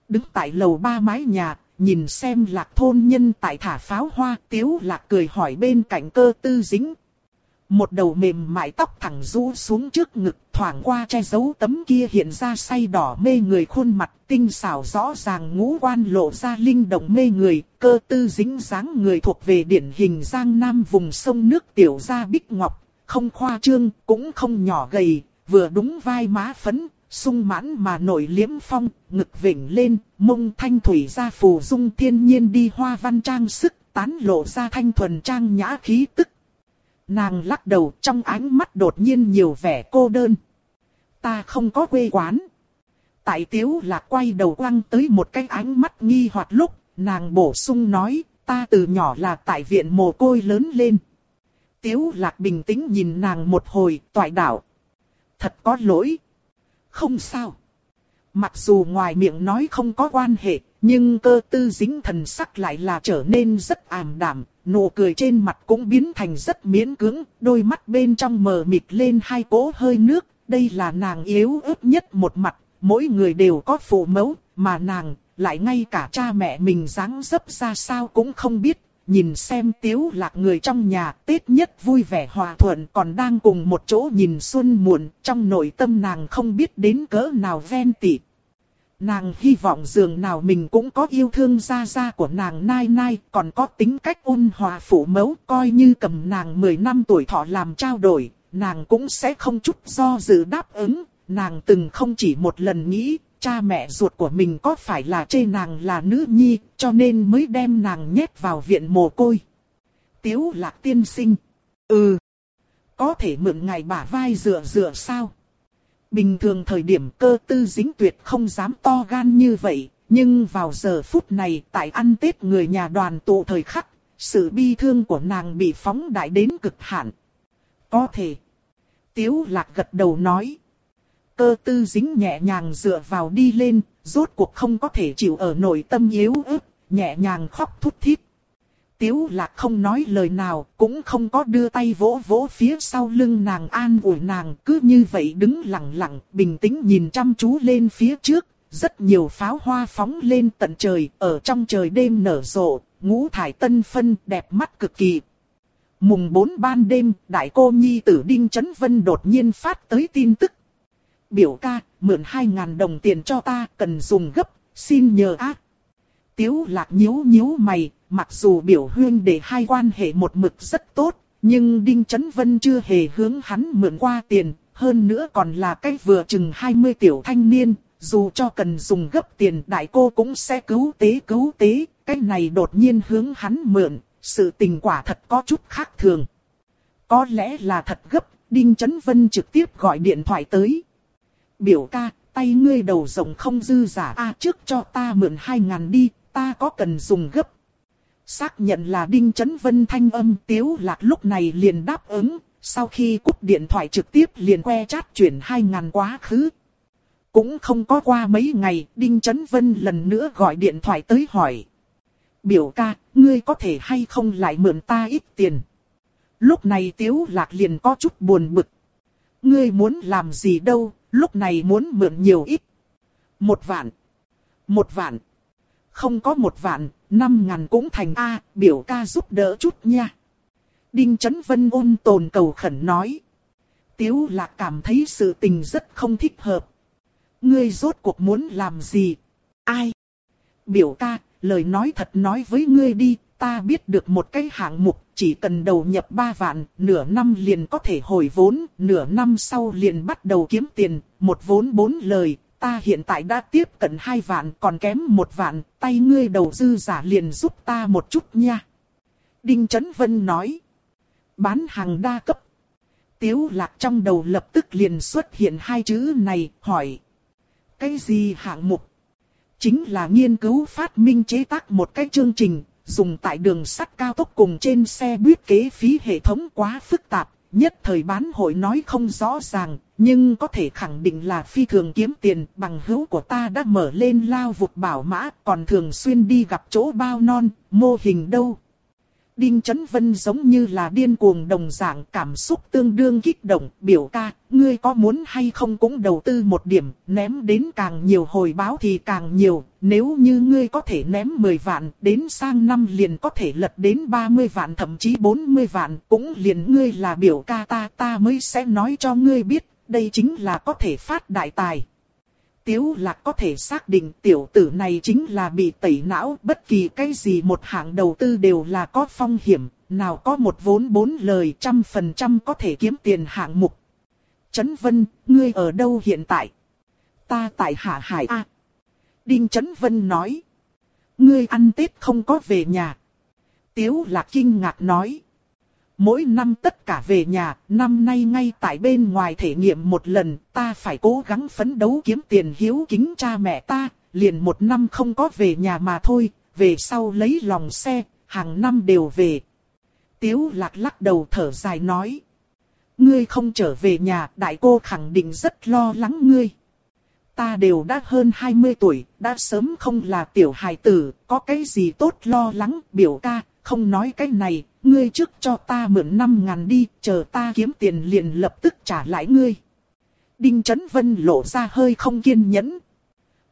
Đứng tại lầu ba mái nhà, nhìn xem lạc thôn nhân tại thả pháo hoa, tiếu lạc cười hỏi bên cạnh cơ tư dính, một đầu mềm mại tóc thẳng rũ xuống trước ngực, thoảng qua che giấu tấm kia hiện ra say đỏ mê người khuôn mặt, tinh xảo rõ ràng ngũ quan lộ ra linh động mê người, cơ tư dính dáng người thuộc về điển hình giang nam vùng sông nước tiểu gia bích ngọc, không khoa trương, cũng không nhỏ gầy, vừa đúng vai má phấn, sung mãn mà nổi liếm phong, ngực vỉnh lên, mông thanh thủy ra phù dung thiên nhiên đi hoa văn trang sức, tán lộ ra thanh thuần trang nhã khí tức. Nàng lắc đầu trong ánh mắt đột nhiên nhiều vẻ cô đơn. Ta không có quê quán. Tại tiếu là quay đầu quăng tới một cái ánh mắt nghi hoặc lúc, nàng bổ sung nói, ta từ nhỏ là tại viện mồ côi lớn lên. Tiếu lạc bình tĩnh nhìn nàng một hồi, toại đảo. Thật có lỗi. Không sao. Mặc dù ngoài miệng nói không có quan hệ, nhưng cơ tư dính thần sắc lại là trở nên rất ảm đạm, nụ cười trên mặt cũng biến thành rất miễn cưỡng, đôi mắt bên trong mờ mịt lên hai cỗ hơi nước, đây là nàng yếu ớt nhất một mặt, mỗi người đều có phụ mẫu, mà nàng, lại ngay cả cha mẹ mình dáng dấp ra sao cũng không biết, nhìn xem tiếu lạc người trong nhà Tết nhất vui vẻ hòa thuận còn đang cùng một chỗ nhìn xuân muộn, trong nội tâm nàng không biết đến cỡ nào ven tịt. Nàng hy vọng dường nào mình cũng có yêu thương gia gia của nàng nai nai, còn có tính cách ôn hòa phụ mẫu, coi như cầm nàng 10 năm tuổi thọ làm trao đổi, nàng cũng sẽ không chút do dự đáp ứng, nàng từng không chỉ một lần nghĩ, cha mẹ ruột của mình có phải là chê nàng là nữ nhi, cho nên mới đem nàng nhét vào viện mồ côi. Tiếu lạc tiên sinh. Ừ. Có thể mượn ngài bả vai dựa dựa sao? Bình thường thời điểm cơ tư dính tuyệt không dám to gan như vậy, nhưng vào giờ phút này tại ăn Tết người nhà đoàn tụ thời khắc, sự bi thương của nàng bị phóng đại đến cực hạn. Có thể. Tiếu lạc gật đầu nói. Cơ tư dính nhẹ nhàng dựa vào đi lên, rốt cuộc không có thể chịu ở nội tâm yếu ớt, nhẹ nhàng khóc thút thít. Tiếu lạc không nói lời nào, cũng không có đưa tay vỗ vỗ phía sau lưng nàng an ủi nàng, cứ như vậy đứng lặng lặng, bình tĩnh nhìn chăm chú lên phía trước, rất nhiều pháo hoa phóng lên tận trời, ở trong trời đêm nở rộ, ngũ thải tân phân đẹp mắt cực kỳ. Mùng 4 ban đêm, đại cô nhi tử Đinh Chấn Vân đột nhiên phát tới tin tức. Biểu ca, mượn 2.000 đồng tiền cho ta, cần dùng gấp, xin nhờ ác. Tiếu lạc nhíu nhíu mày, mặc dù biểu huyên để hai quan hệ một mực rất tốt, nhưng Đinh Chấn Vân chưa hề hướng hắn mượn qua tiền, hơn nữa còn là cái vừa chừng 20 tiểu thanh niên, dù cho cần dùng gấp tiền đại cô cũng sẽ cứu tế cứu tế, cái này đột nhiên hướng hắn mượn, sự tình quả thật có chút khác thường. Có lẽ là thật gấp, Đinh Chấn Vân trực tiếp gọi điện thoại tới. Biểu ca, tay ngươi đầu rộng không dư giả a trước cho ta mượn hai ngàn đi, ta có cần dùng gấp. Xác nhận là Đinh Chấn Vân thanh âm tiếu lạc lúc này liền đáp ứng, sau khi cúp điện thoại trực tiếp liền que chat chuyển hai ngàn quá khứ. Cũng không có qua mấy ngày, Đinh Chấn Vân lần nữa gọi điện thoại tới hỏi. Biểu ca, ngươi có thể hay không lại mượn ta ít tiền. Lúc này tiếu lạc liền có chút buồn bực. Ngươi muốn làm gì đâu, lúc này muốn mượn nhiều ít. Một vạn. Một vạn. Không có một vạn, năm ngàn cũng thành A, biểu ca giúp đỡ chút nha. Đinh Chấn Vân ôn tồn cầu khẩn nói. Tiếu lạc cảm thấy sự tình rất không thích hợp. Ngươi rốt cuộc muốn làm gì? Ai? Biểu ca, lời nói thật nói với ngươi đi, ta biết được một cái hạng mục, chỉ cần đầu nhập 3 vạn, nửa năm liền có thể hồi vốn, nửa năm sau liền bắt đầu kiếm tiền, một vốn bốn lời, ta hiện tại đã tiếp cận hai vạn còn kém một vạn, tay ngươi đầu dư giả liền giúp ta một chút nha. Đinh Chấn Vân nói. Bán hàng đa cấp. Tiếu lạc trong đầu lập tức liền xuất hiện hai chữ này, hỏi. Cái gì hạng mục? Chính là nghiên cứu phát minh chế tác một cái chương trình, dùng tại đường sắt cao tốc cùng trên xe buýt kế phí hệ thống quá phức tạp, nhất thời bán hội nói không rõ ràng, nhưng có thể khẳng định là phi thường kiếm tiền, bằng hữu của ta đã mở lên lao vụt bảo mã, còn thường xuyên đi gặp chỗ bao non, mô hình đâu. Đinh Chấn Vân giống như là điên cuồng đồng dạng cảm xúc tương đương kích động, biểu ca, ngươi có muốn hay không cũng đầu tư một điểm, ném đến càng nhiều hồi báo thì càng nhiều, nếu như ngươi có thể ném 10 vạn, đến sang năm liền có thể lật đến 30 vạn thậm chí 40 vạn, cũng liền ngươi là biểu ca ta ta mới sẽ nói cho ngươi biết, đây chính là có thể phát đại tài. Tiếu lạc có thể xác định tiểu tử này chính là bị tẩy não, bất kỳ cái gì một hạng đầu tư đều là có phong hiểm, nào có một vốn bốn lời trăm phần trăm có thể kiếm tiền hạng mục. Trấn Vân, ngươi ở đâu hiện tại? Ta tại Hạ Hải A. Đinh Trấn Vân nói. Ngươi ăn Tết không có về nhà. Tiếu lạc kinh ngạc nói. Mỗi năm tất cả về nhà, năm nay ngay tại bên ngoài thể nghiệm một lần, ta phải cố gắng phấn đấu kiếm tiền hiếu kính cha mẹ ta, liền một năm không có về nhà mà thôi, về sau lấy lòng xe, hàng năm đều về. Tiếu lạc lắc đầu thở dài nói. Ngươi không trở về nhà, đại cô khẳng định rất lo lắng ngươi. Ta đều đã hơn 20 tuổi, đã sớm không là tiểu hài tử, có cái gì tốt lo lắng, biểu ca, không nói cái này, ngươi trước cho ta mượn 5 ngàn đi, chờ ta kiếm tiền liền lập tức trả lại ngươi. Đinh Trấn Vân lộ ra hơi không kiên nhẫn.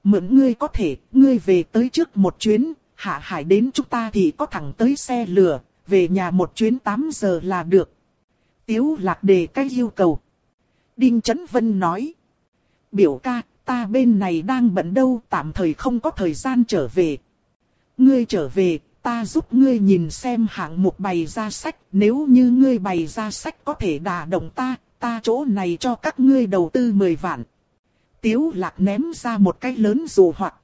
Mượn ngươi có thể, ngươi về tới trước một chuyến, hạ hải đến chúng ta thì có thẳng tới xe lửa, về nhà một chuyến 8 giờ là được. Tiếu lạc đề cái yêu cầu. Đinh Trấn Vân nói. Biểu ca, ta bên này đang bận đâu, tạm thời không có thời gian trở về. Ngươi trở về, ta giúp ngươi nhìn xem hạng mục bày ra sách, nếu như ngươi bày ra sách có thể đả động ta, ta chỗ này cho các ngươi đầu tư 10 vạn. Tiếu lạc ném ra một cái lớn dù hoặc.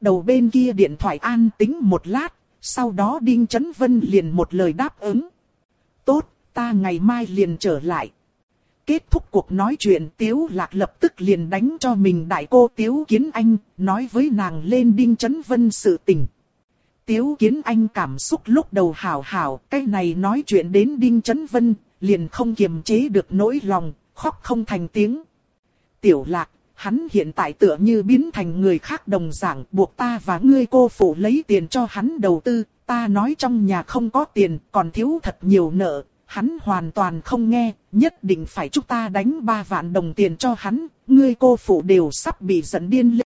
Đầu bên kia điện thoại an tính một lát, sau đó Đinh Chấn Vân liền một lời đáp ứng. Tốt, ta ngày mai liền trở lại. Kết thúc cuộc nói chuyện Tiếu Lạc lập tức liền đánh cho mình đại cô Tiếu Kiến Anh, nói với nàng lên Đinh Chấn Vân sự tình. Tiếu Kiến Anh cảm xúc lúc đầu hào hào, cái này nói chuyện đến Đinh Chấn Vân, liền không kiềm chế được nỗi lòng, khóc không thành tiếng. Tiểu Lạc, hắn hiện tại tựa như biến thành người khác đồng dạng buộc ta và ngươi cô phụ lấy tiền cho hắn đầu tư, ta nói trong nhà không có tiền, còn thiếu thật nhiều nợ, hắn hoàn toàn không nghe, nhất định phải chúng ta đánh ba vạn đồng tiền cho hắn, ngươi cô phụ đều sắp bị giận điên lên.